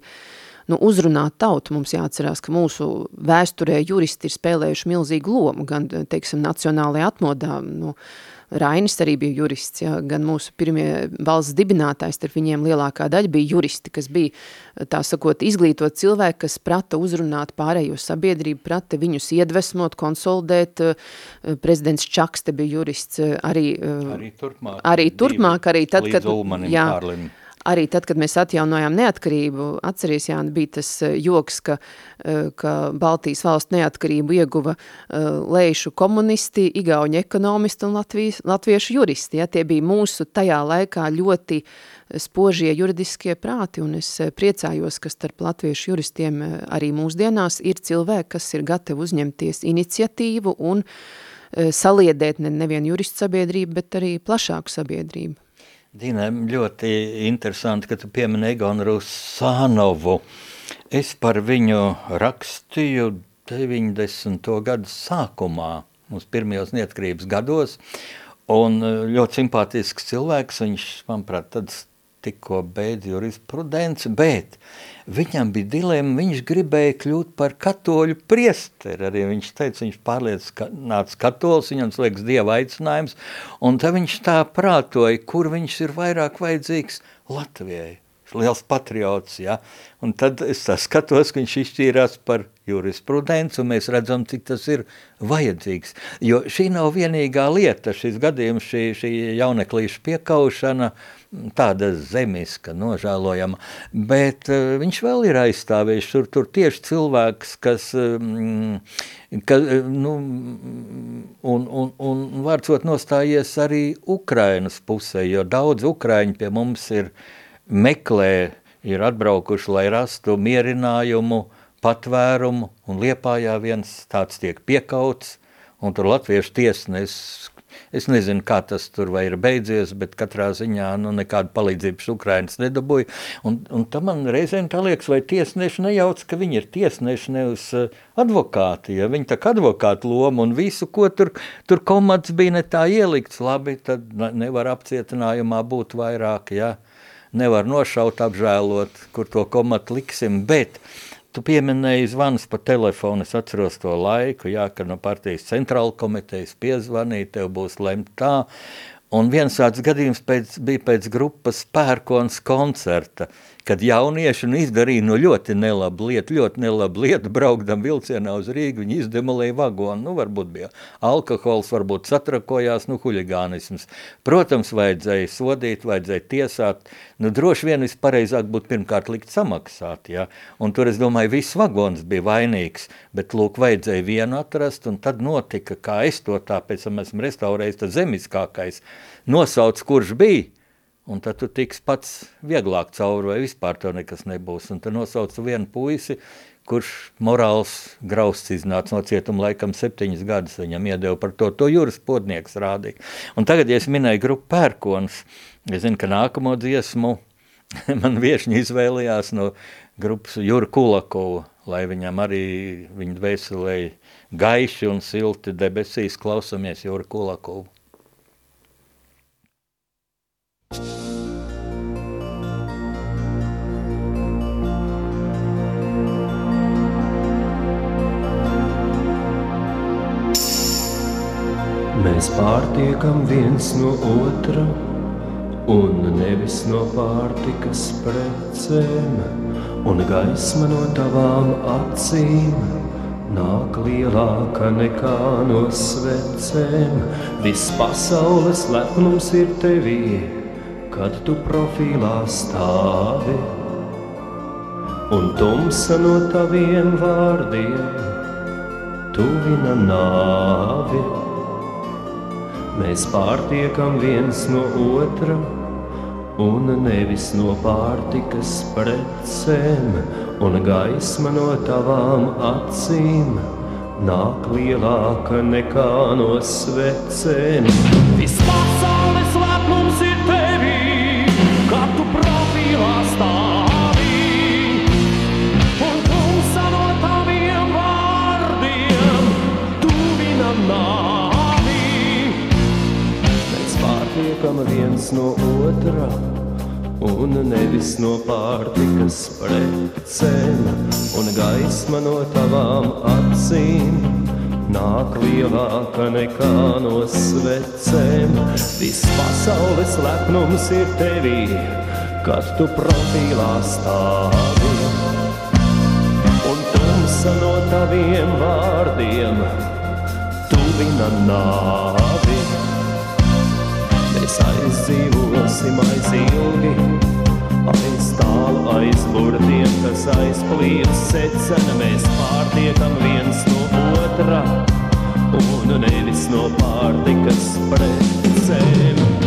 nu, uzrunāt tautu. Mums jāatcerās, ka mūsu vēsturē juristi ir spēlējuši milzīgu lomu, gan, teiksim, nacionālajā atmodā, nu, Rainis arī bija jurists, ja, gan mūsu pirmie valsts dibinātājs, starp viņiem lielākā daļa bija juristi, kas bija, tā sakot, izglītot cilvēki, kas prata uzrunāt pārējo sabiedrību, prata viņus iedvesmot, konsolidēt. Prezidents Čaks te bija jurists arī, arī turpmāk, arī, turpmāk, arī tad, kad, jā, Kārlim arī tad, kad mēs atjaunojām neatkarību, atceries, Jāni, bija tas eh, joks, ka, eh, ka Baltijas valsts neatkarību ieguva eh, lēšu komunisti, igauņu ekonomisti un Latvijas, latviešu juristi. Ja? Tie bija mūsu tajā laikā ļoti spožie juridiskie prāti, un es priecājos, ka starp latviešu juristiem arī mūsdienās ir cilvēki, kas ir gatavi uzņemties iniciatīvu un saliedēt ne, nevienu juristu sabiedrību, bet arī plašāku sabiedrību. Dīnē, ļoti interesanti, ka tu piemini Egonu Rusānovu. Es par viņu rakstīju 90. gadu sākumā, mums pirmajos neatkarības gados, un ļoti simpātisks cilvēks, viņš, manuprāt, tad tikko beidz jurisprudenci, bet Viņam bija dilema, viņš gribēja kļūt par katoļu priesteri. Arī viņš teica, viņš pārliecināts katolis, viņam liekas dieva aicinājums, un tad viņš tā prātoja, kur viņš ir vairāk vajadzīgs Latvijai. Liels patriots, ja? un tad es skatos, ka viņš izšķīrās par jurisprudenci, un mēs redzam, cik tas ir vajadzīgs. Jo šī nav vienīgā lieta, šis gadījums, šī, šī jauneklīša piekaušana, uh, tāda zemiska, nožēlojama, bet uh, viņš vēl ir aizstāvējis tur, tur tieši cilvēks, kas, um, ka, nu, un, un, un vārdsot nostājies arī Ukrainas pusē, jo daudz Ukraiņu pie mums ir meklē, ir atbraukuši, lai rastu mierinājumu, patvērumu, un Liepājā viens tāds tiek piekauts, un tur latviešu tiesnesis Es nezinu, kā tas tur vai ir beidzies, bet katrā ziņā nu, nekādu palīdzības Ukrainas nedabūja. Un, un tam man reizēm tā liekas, vai tiesneši nejauc, ka viņi ir tiesneši, nevis uh, advokāti. Ja? Viņi tā kā advokāti loma un visu, ko tur, tur komats bija ne tā ielikts, labi, tad nevar apcietinājumā būt vairāk, ja? nevar nošaut, apžēlot, kur to komatu liksim, bet Tu pieminēji zvans pa telefonu, es atceros to laiku, jā, kad no partijas centrāla komitejas piezvanīja, tev būs lemt tā, un viens tāds gadījums pēc, bija pēc grupas pērkons koncerta, kad jaunieši nu, izdarīja nu, ļoti nelabu lietu, ļoti nelabu lietu, braukdam vilcienā uz Rīgu, viņi izdemolēja vagonu, nu, varbūt bija alkohols, varbūt satrakojās, nu, huligānisms. Protams, vajadzēja sodīt, vajadzēja tiesāt, nu, droši vien vispareizāk būtu pirmkārt likt samaksāt, ja? un tur, es domāju, viss vagons bija vainīgs, bet, lūk, vajadzēja vienu atrast, un tad notika, kā es to tā, pēc tam esmu restaurējis, tas zemiskākais, nosauc, kurš bija, Un tad tu tiks pats vieglāk cauri, vai vispār tev nekas nebūs. Un tad nosauca vienu puisi, kurš morāls grausts iznāca no cietuma laikam septiņas gadus. Viņam iedeva par to, to jūras podnieks rādīja. Un tagad, ja es minēju grupu pērkons, es zinu, ka nākamo dziesmu man viešņi izvēlējās no grupas Jura Kulakovu, lai viņam arī viņa dvēselēja gaiši un silti debesīs klausamies Jura Kulakovu. Mēs pārtiekam viens no otra, un nevis no pārtikas precēm, un gaisma no tavām acīm nāk lielāka nekā no svecēm. Viss pasaules lepnums ir tevī, kad tu profilā stāvi, un tumsa no taviem vārdiem tuvina nāvi. Mēs pārtiekam viens no otra, un nevis no pārtikas precēm, un gaisma no tavām acīm nāk lielāka nekā no svecēm. Viss viens no otra, un nevis no pārtikas precēm, un gaisma no tavām acīm nāk lielāka nekā no svecēm. Viss pasaules lepnums ir tevī, kad tu profilā stāvi, un tumsa no taviem vārdiem tuvina nāvi. Mēs aizdzīvosim aiz ilgi, aiz tālu aiz burtiem, kas aizplies secena. Mēs pārtiekam viens no otra, un nevis no pārtikas precēm.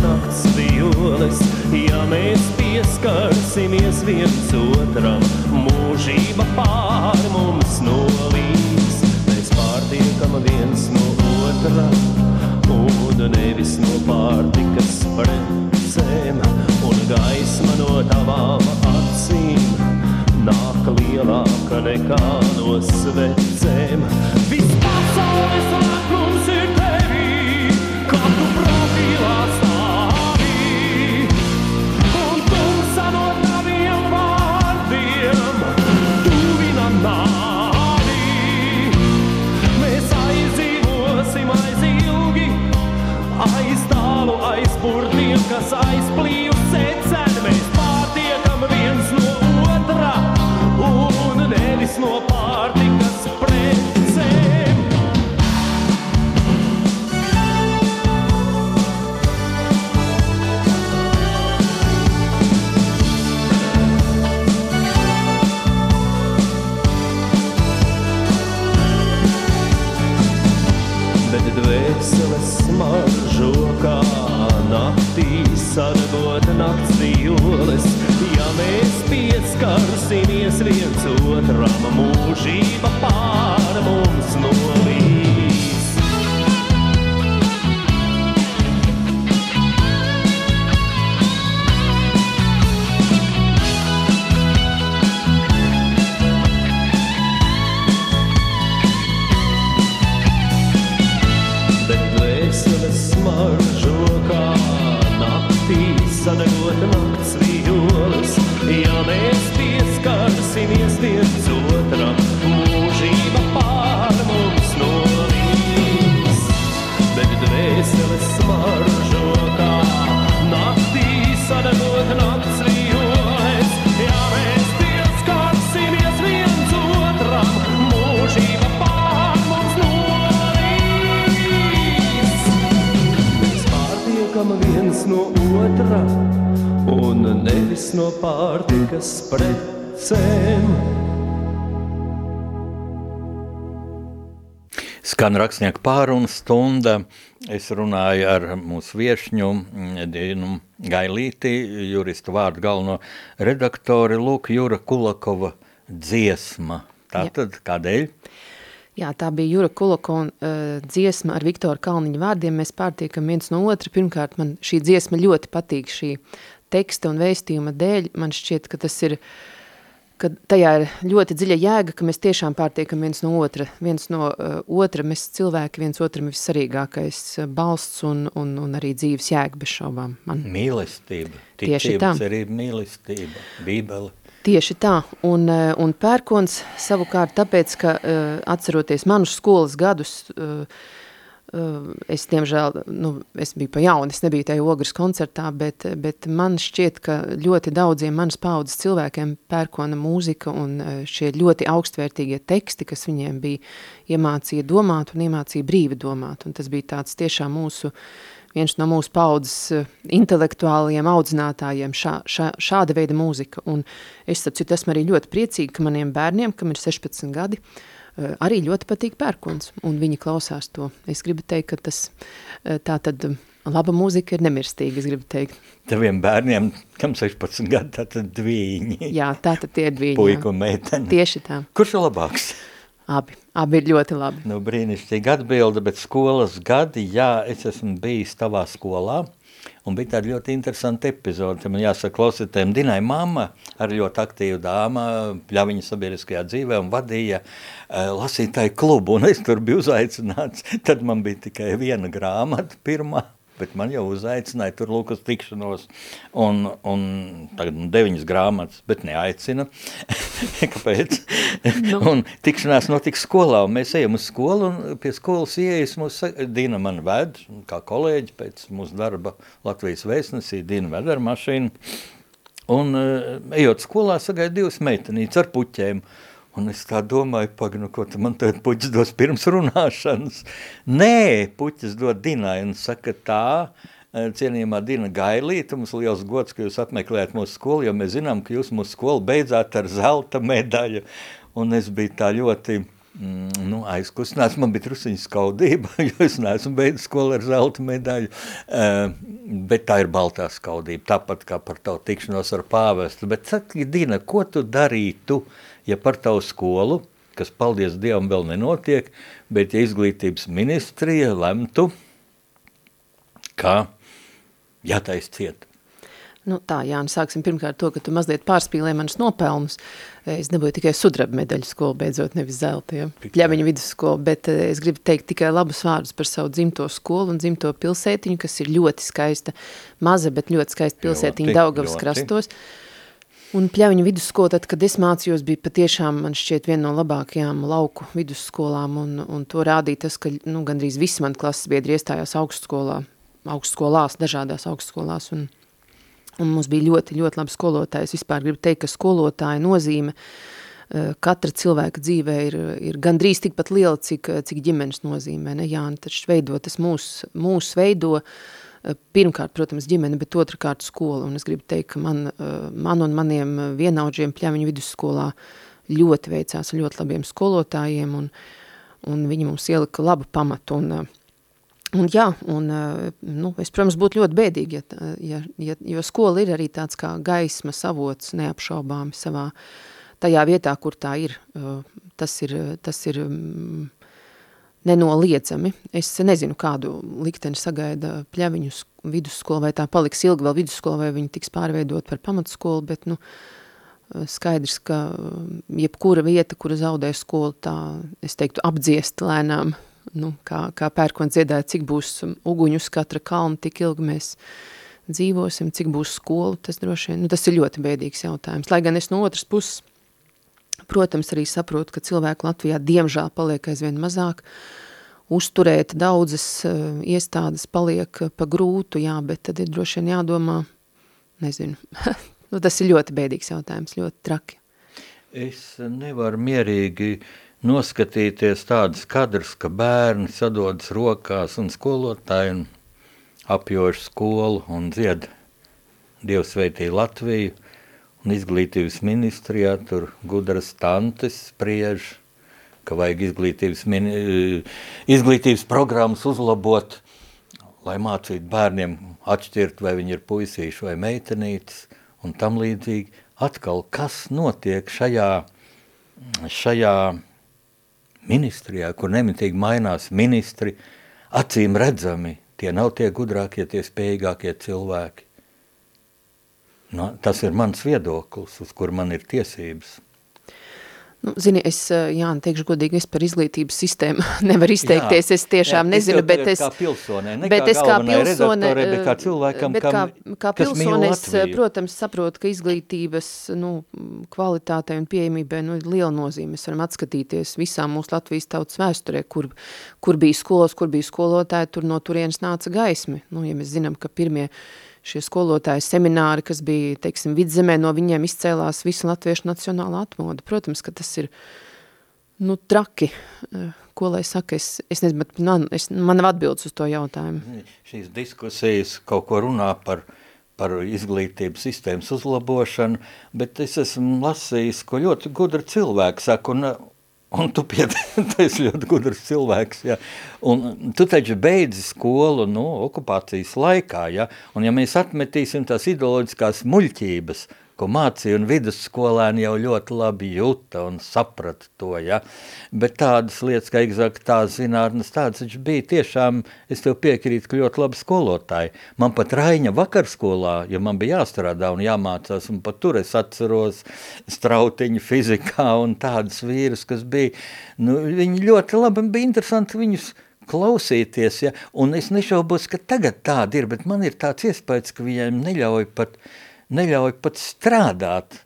Nakts violes, ja mēs pieskarsimies viens otram, mūžība pār mums nolīs. Mēs pārtiekam viens no otra, un nevis no pārtikas precēm, un gaisma no tavām acīm nāk lielāka nekā no svecēm. Viss nevis no pārtikas precēm. Skan rakstnieku pārunu stunda. Es runāju ar mūsu viešņu Dinu Gailīti, juristu vārdu galveno redaktori Lūk Jura Kulakova dziesma. Tātad, kādēļ? Jā, tā bija Jura Kulakona uh, dziesma ar Viktoru Kalniņu vārdiem. Mēs pārtiekam viens no otra. Pirmkārt, man šī dziesma ļoti patīk šī teksta un vēstījuma dēļ. Man šķiet, ka tas ir, ka tajā ir ļoti dziļa jēga, ka mēs tiešām pārtiekam viens no otra. Viens no uh, otra, mēs cilvēki viens otram ir vissarīgākais uh, balsts un, un, un arī dzīves jēga bez šaubām. Man. Mīlestība. Tieši tā. cerība, mīlestība, bībele. Tieši tā, un, eh, un pērkons savukārt tāpēc, ka uh, atceroties manus skolas gadus, uh, uh, es, diemžēl, nu, es biju pa jauni, es nebiju tajā ogras koncertā, bet, bet man šķiet, ka ļoti daudziem manas paudzes cilvēkiem pērkona mūzika un uh, šie ļoti augstvērtīgie teksti, kas viņiem bija iemācīja domāt un iemācīja brīvi domāt, un tas bija tāds tiešām mūsu viens no mūsu paudzes eh, intelektuālajiem audzinātājiem šā, šā, šāda veida mūzika. Un es taču esmu arī ļoti priecīga, ka maniem bērniem, kam ir 16 gadi, eh, arī ļoti patīk pērkons, un viņi klausās to. Es gribu teikt, ka tas eh, tā tad laba mūzika ir nemirstīga, es gribu teikt. Taviem bērniem, kam 16 gadi, tātad dviņi. Jā, tā tad tie ir viņi. Puika un meitene. Tieši tā. Kurš ir labāks? Abi, abi ir ļoti labi. Nu, brīnišķīgi atbilde, bet skolas gadi, jā, es esmu bijis tavā skolā, un bija tāda ļoti interesanta epizode. Man jāsaka, klausītēm, Dinai mamma, arī ļoti aktīva dāma, pļaviņa sabiedriskajā dzīvē un vadīja uh, lasītāju klubu, un es tur biju uzaicināts. Tad man bija tikai viena grāmata pirmā, bet man jau uzaicināja tur lūk uz tikšanos, un, un tagad nu, deviņas grāmatas, bet neaicina. Kāpēc? Nu. Un tikšanās notika skolā, un mēs ejam uz skolu, un pie skolas ieejas mūs Dina man ved, kā kolēģi pēc mūsu darba Latvijas vēstnesī, Dina ved ar mašīnu. Un uh, ejot skolā, sagāja divas meitenītes ar puķēm. Un es tā domāju, pag, nu, ko tu man tagad puķis dos pirms runāšanas. Nē, puķis dod Dinai un saka tā, eh, cienījumā Dina Gailīta, mums liels gods, ka jūs apmeklējat mūsu skolu, jo mēs zinām, ka jūs mūsu skolu beidzāt ar zelta medaļu. Un es biju tā ļoti mm, nu, aizkustināts, man bija trusiņa skaudība, jo es neesmu beidzis skolu ar zelta medaļu, uh, bet tā ir baltā skaudība, tāpat kā par tavu tikšanos ar pāvestu. Bet saki, Dina, ko tu darītu, ja par tavu skolu, kas, paldies Dievam, vēl nenotiek, bet ja izglītības ministrija lemtu, ka jātais ciet. Nu, tā, jā, un sāksim pirmkārt to, ka tu mazliet pārspīlēji manus nopelnus. Es nebūju tikai sudraba medaļu skolu, beidzot nevis zelta, ja? Tik pļaviņa vidusskola, bet eh, es gribu teikt tikai labus vārdus par savu dzimto skolu un dzimto pilsētiņu, kas ir ļoti skaista, maza, bet ļoti skaista pilsētiņa Ļoti, Daugavas ļoti. krastos. Un pļaviņa vidusskola, tad, kad es mācījos, bija patiešām, man šķiet, viena no labākajām lauku vidusskolām, un, un to rādīja tas, ka nu, gandrīz visi mani klases biedri iestājās augstskolā, augstskolās, dažādās augstskolās, un, un mums bija ļoti, ļoti labi skolotāji. Es vispār gribu teikt, ka skolotāja nozīme eh, katra cilvēka dzīvē ir, ir gandrīz tikpat liela, cik, cik ģimenes nozīmē, ne? Jā, un taču veido, tas mūs, mūs veido, eh, pirmkārt, protams, ģimene, bet otrkārt skola, un es gribu teikt, ka man, eh, man un maniem vienaudžiem pļaviņu vidusskolā ļoti veicās ļoti labiem skolotājiem, un, un viņi mums ielika labu pamatu, un, eh, Un jā, un, eh, nu, es, protams, būtu ļoti bēdīgi, ja, ja, ja, jo skola ir arī tāds kā gaisma savots neapšaubāmi savā tajā vietā, kur tā ir. Eh, tas ir, tas ir mm, nenoliedzami. Es nezinu, kādu likteni sagaida pļaviņu vidusskolu, vai tā paliks ilgi vēl vidusskola, vai viņi tiks pārveidot par pamatskolu, bet, nu, skaidrs, ka jebkura vieta, kura zaudē skolu, tā, es teiktu, apdziest lēnām nu, kā, kā pērkons dziedāja, cik būs uguņu uz katra kalna, tik ilgi mēs dzīvosim, cik būs skola, tas droši vien, nu, tas ir ļoti bēdīgs jautājums. Lai gan es no otras puses, protams, arī saprotu, ka cilvēku Latvijā diemžēl paliek aizvien mazāk, uzturēt daudzas uh, iestādes paliek pa grūtu, jā, bet tad ir droši vien jādomā, nezinu, nu, tas ir ļoti bēdīgs jautājums, ļoti traki. Es nevaru mierīgi noskatīties tādas kadras, ka bērni sadodas rokās un skolotāji un apjož skolu un dzied Dievs sveitī Latviju un izglītības ministrijā tur gudras tantes spriež, ka vajag izglītības, mini, izglītības programmas uzlabot, lai mācītu bērniem atšķirt, vai viņi ir puisīši vai meitenītes un tam līdzīgi. Atkal, kas notiek šajā, šajā ministrijā, kur nemitīgi mainās ministri, acīm redzami, tie nav tie gudrākie, tie spējīgākie cilvēki. Nu, tas ir mans viedoklis, uz kur man ir tiesības. Nu, zini, es, eh, jā, teikšu godīgi, es par izglītības sistēmu nevaru izteikties, jā, es tiešām jā, nezinu, bet es... Pilsonē, bet es kā pilsone, bet kā cilvēkam, bet kam, kā, kā pilsone, es, protams, saprotu, ka izglītības, nu, kvalitātei un pieejamībai, nu, ir liela nozīme. Mēs varam atskatīties visām mūsu Latvijas tautas vēsturē, kur, kur bija skolas, kur bija skolotāji, tur no turienes nāca gaismi. Nu, ja mēs zinām, ka pirmie šie skolotāji semināri, kas bija, teiksim, vidzemē, no viņiem izcēlās visu latviešu nacionāla atmoda. Protams, ka tas ir, nu, traki, eh, ko lai saka, es, es nezinu, bet man, es, man nav atbildes uz to jautājumu. Šīs diskusijas kaut ko runā par, par izglītības sistēmas uzlabošanu, bet es esmu lasījis, ko ļoti gudri cilvēki saka, un Un tu, esi ļoti gudrs cilvēks, ja. Un tu taču beidzi skolu, nu, okupācijas laikā, ja. Un ja mēs atmetīsim tās ideoloģiskās muļķības, uh, ko mācīja, un vidusskolēni jau ļoti labi juta un saprata to, ja. Bet tādas lietas, kā eksaktās zinātnes, tādas taču bija tiešām, es tev piekrītu, ka ļoti labi skolotāji. Man pat Raiņa vakarskolā, ja man bija jāstrādā un jāmācās, un pat tur es atceros strautiņu fizikā un tādas vīrus, kas bija, nu, viņi ļoti labi, bija interesanti viņus klausīties, ja, un es nešaubos, ka tagad tāda ir, bet man ir tāds iespējas, ka viņiem neļauj pat uh, neļauj pat strādāt.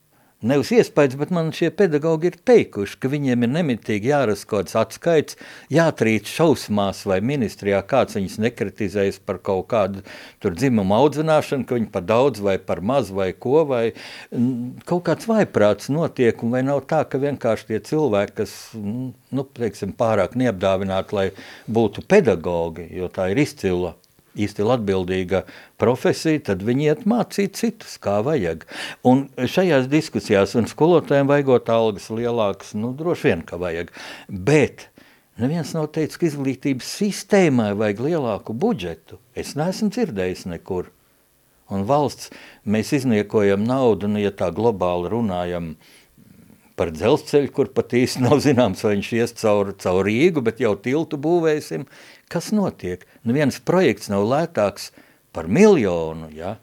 Nevis iespējas, bet man šie pedagogi ir teikuši, ka viņiem ir nemitīgi jāras kaut kāds atskaits, jātrīt šausmās vai ministrijā kāds viņus nekritizējas par kaut kādu tur dzimumu audzināšanu, ka viņi par daudz vai par maz vai ko, vai kaut kāds vaiprāts notiek, un vai nav tā, ka vienkārši tie cilvēki, kas, nu, teiksim, pārāk neapdāvināti, lai būtu pedagogi, jo tā ir izcila īsti atbildīga profesija, tad viņi iet mācīt citus, kā vajag. Un šajās diskusijās, un skolotājiem vajagot algas lielākas, nu, droši vien, ka vajag, bet neviens nav teicis, ka izglītības sistēmai vajag lielāku budžetu. Es neesmu dzirdējis nekur. Un valsts, mēs izniekojam naudu, nu, ja tā globāli runājam, par dzelzceļu, kur pat īsti nav zināms, vai viņš ies caur, caur Rīgu, bet jau tiltu būvēsim, Kas notiek? Neviens projekts nav lētāks par miljonu, ja?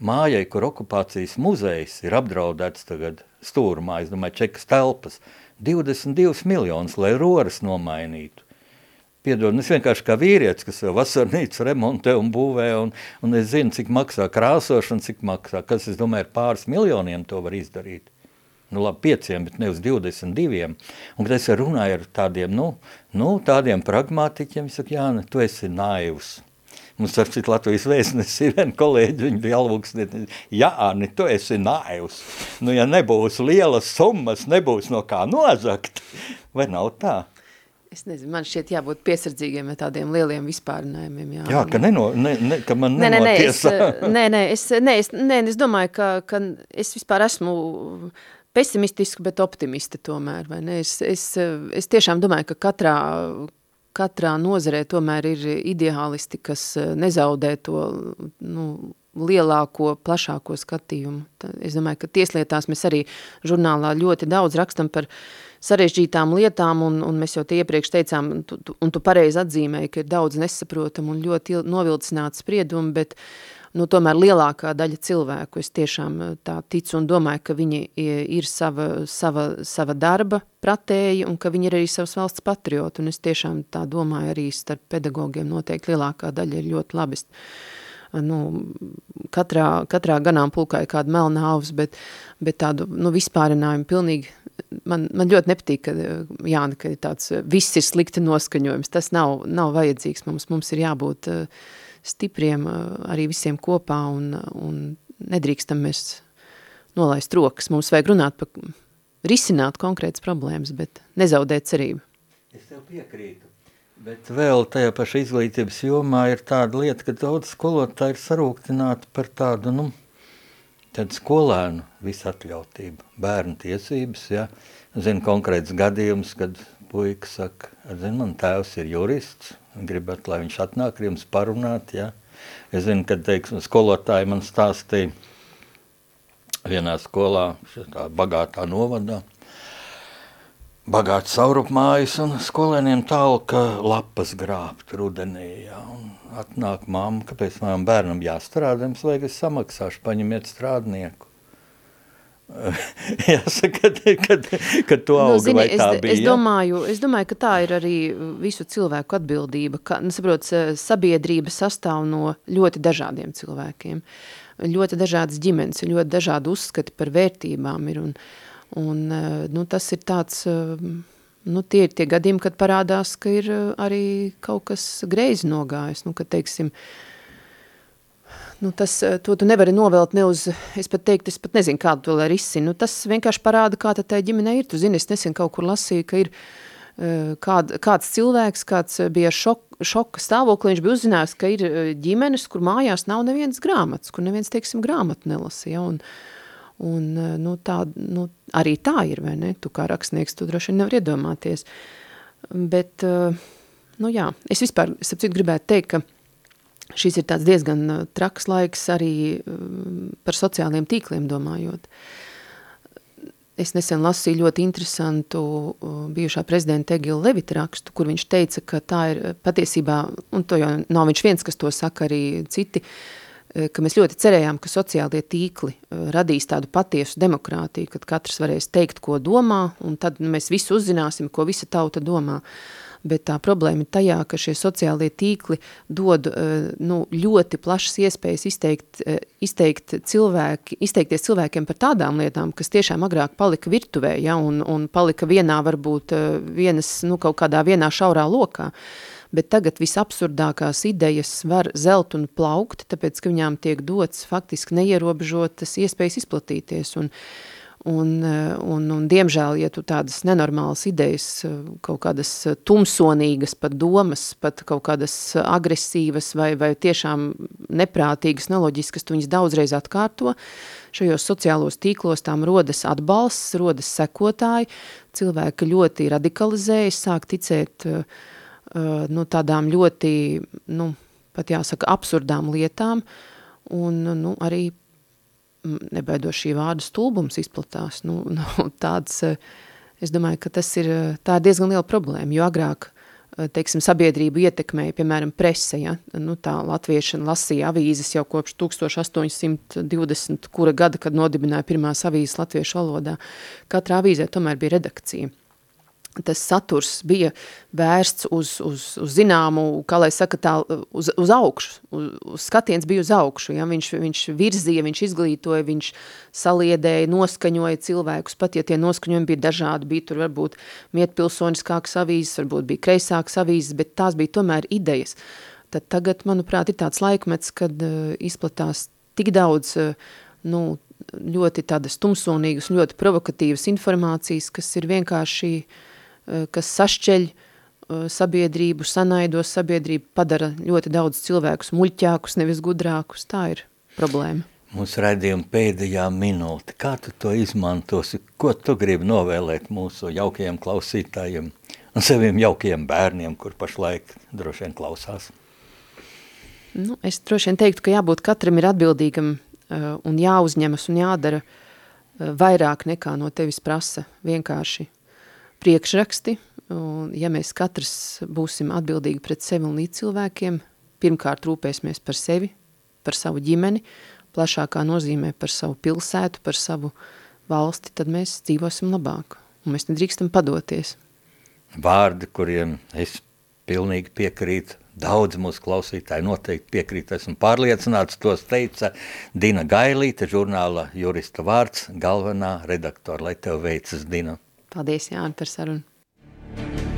Mājai, kur okupācijas muzejs ir apdraudēts tagad stūrumā, es domāju, čekas telpas, 22 miljonus, lai roras nomainītu. Piedod, es vienkārši kā vīrietis, kas jau vasarnīcu remontē un būvē, un, un es zinu, cik maksā krāsošana, cik maksā, kas, es domāju, ar pāris miljoniem to var izdarīt nu labi, pieciem, bet ne uz 22. Un, kad es runāju ar tādiem, nu, nu tādiem pragmātiķiem, es saku, Jāni, tu esi naivs. Mums ar citu Latvijas vēstnesi ir viena kolēģi, viņa bija alvūksniet, Jāni, tu esi naivs. Nu, ja nebūs lielas summas, nebūs no kā nozakt, vai nav tā? Es nezinu, man šķiet jābūt piesardzīgiem ar tādiem lieliem vispārinājumiem. Jā, jā ka, neno, ne, ne, ka man nē, nē, nē, es, nē, nē, es, nē, es, nē, es domāju, ka, ka es vispār esmu pesimistiska, bet optimista tomēr, vai ne? Es, es, es tiešām domāju, ka katrā, katrā nozarē tomēr ir ideālisti, kas nezaudē to nu, lielāko, plašāko skatījumu. Tā, es domāju, ka tieslietās mēs arī žurnālā ļoti daudz rakstam par sarežģītām lietām, un, un mēs jau tie iepriekš teicām, tu, tu, un tu pareizi atzīmēji, ka ir daudz nesaprotam un ļoti novilcināts spriedumi, bet nu, tomēr lielākā daļa cilvēku, es tiešām eh, tā ticu un domāju, ka viņi ir sava, sava, sava darba pratēji un ka viņi ir arī savas valsts patrioti, un es tiešām tā domāju arī starp pedagogiem. Noteikti lielākā daļa ir ļoti labist nu, katrā, katrā ganāmpulkā ir kāda melna avs, bet, bet tādu nu, vispārinājumu pilnīgi, man, man ļoti nepatīk, ka, Jāni, ka tāds viss ir slikti noskaņojums, tas nav, nav vajadzīgs, mums, mums ir jābūt stipriem arī visiem kopā un, un nedrīkstam mēs nolaist rokas, mums vajag runāt par risināt konkrētas problēmas, bet nezaudēt cerību. Es tev piekrītu. Bet vēl tajā pašā izglītības jomā ir tāda lieta, ka daudz skolotāji ir sarūktināti par tādu, nu, tādu skolēnu visatļautību, bērnu tiesības, ja. Zinu konkrēts gadījums, kad puika saka, zinu, man tēvs ir jurists, gribat, lai viņš atnāk ar jums parunāt, ja. Es zinu, kad, teiksim, skolotāji man stāstīja vienā skolā, tā bagātā novadā, bagāts saurupmājas un skolēniem tālka lapas grābt rudenī. Jā, un atnāk mamma, kāpēc manam bērnam jāstrādā, jums vajag es samaksāšu, paņemiet strādnieku. Jāsaka, kad, kad, kad tu augi, nu, zini, vai tā es, bija? Es domāju, es domāju, ka tā ir arī visu cilvēku atbildība. Ka, nu, saprot, sabiedrība sastāv no ļoti dažādiem cilvēkiem. Ļoti dažādas ģimenes, ļoti dažādi uzskati par vērtībām ir. Un, uh, Un, nu, tas ir tāds, nu, tie ir tie gadījumi, kad parādās, ka ir arī kaut kas greizi nogājis, nu, kad, teiksim, nu, tas, to tu nevari novelt ne uz, es pat teiktu, es pat nezinu, kādu to lai risinu, nu, tas vienkārši parāda, kā tā ģimenē ir, tu zini, es nesen kaut kur lasīju, ka ir kād, kāds cilvēks, kāds bija šok, šoka stāvoklī, viņš bija uzzinājis, ka ir ģimenes, kur mājās nav nevienas grāmatas, kur neviens, teiksim, grāmatu nelasa, ja, un, Un, eh, nu, tā, nu, arī tā ir, vai ne? Tu kā rakstnieks, tu droši vien nevar iedomāties. Bet, eh, nu jā, es vispār, sapcīt, gribētu teikt, ka šis ir tāds diezgan eh, traks laiks arī par sociāliem tīkliem domājot. Es nesen lasīju ļoti interesantu bijušā prezidenta Egila Levita rakstu, kur viņš teica, ka tā ir patiesībā, un to jau nav viņš viens, kas to saka arī citi, uh, ka mēs ļoti cerējām, ka sociālie tīkli radīs tādu patiesu demokrātiju, kad katrs varēs teikt, ko domā, un tad mēs visi uzzināsim, ko visa tauta domā. Bet tā problēma ir tajā, ka šie sociālie tīkli dod eh, nu, ļoti plašas iespējas izteikt, izteikt cilvēki, izteikties cilvēkiem par tādām lietām, kas tiešām agrāk palika virtuvē, ja, un, un palika vienā varbūt vienas, nu, kaut kādā vienā šaurā lokā. Uh, bet tagad visabsurdākās idejas var zelt un plaukt, tāpēc, ka viņām tiek dots faktiski neierobežotas iespējas izplatīties, un, un, un, un diemžēl, ja tu tādas nenormālas idejas, kaut kādas tumsonīgas pat domas, pat kaut kādas agresīvas vai, vai tiešām neprātīgas, neloģiskas, tu viņas daudzreiz atkārto, šajos sociālos tīklos tām rodas atbalsts, rodas sekotāji, cilvēki ļoti radikalizējas, sāk ticēt uh, Eh, nu, tādām ļoti, nu, pat jāsaka, absurdām lietām, un nu, arī nebaido šī vārda stulbums izplatās. Nu, nu, tāds, eh, es domāju, ka tas ir, tā ir diezgan liela problēma, jo agrāk, eh, teiksim, sabiedrību ietekmēja, piemēram, prese, ja? nu, tā latvieši lasīja avīzes jau kopš 1820, kura gada, kad nodibināja pirmās avīzes latviešu valodā. Katrā avīzē tomēr bija redakcija tas saturs bija vērsts uz, uz, uz zināmu, kā lai saka tā, uz, uz augšu, uz, uz skatiens bija uz augšu, ja? viņš, viņš virzīja, viņš izglītoja, viņš saliedēja, noskaņoja cilvēkus, pat ja tie noskaņojumi bija dažādi, bija tur varbūt mietpilsoniskāks avīzes, varbūt bija kreisāks avīzes, bet tās bija tomēr idejas. Tad tagad, manuprāt, ir tāds laikmets, kad uh, izplatās tik daudz, uh, nu, ļoti tādas tumsonīgas, ļoti provokatīvas informācijas, kas ir vienkārši uh, kas sašķeļ eh, sabiedrību, sanaido sabiedrību, padara ļoti daudz cilvēkus muļķākus, nevis gudrākus. Tā ir problēma. Mūsu raidījuma pēdējā minūte. Kā tu to izmantosi? Ko tu gribi novēlēt mūsu jaukajiem klausītājiem un saviem jaukiem bērniem, kur pašlaik droši vien klausās? Nu, es droši vien teiktu, ka jābūt katram ir atbildīgam uh, un jāuzņemas un jādara uh, vairāk nekā no tevis prasa vienkārši priekšraksti. Un, ja mēs katrs būsim atbildīgi pret sevi un līdz cilvēkiem, pirmkārt rūpēsimies par sevi, par savu ģimeni, plašākā nozīmē par savu pilsētu, par savu valsti, tad mēs dzīvosim labāk. Un mēs nedrīkstam padoties. Vārdi, kuriem es pilnīgi piekrītu, Daudz mūsu klausītāji noteikti piekrīt, esmu pārliecināts, tos teica Dina Gailīte, žurnāla jurista vārds, galvenā redaktora, lai tev veicas, Dina. Paldies, Jāni, par sarunu!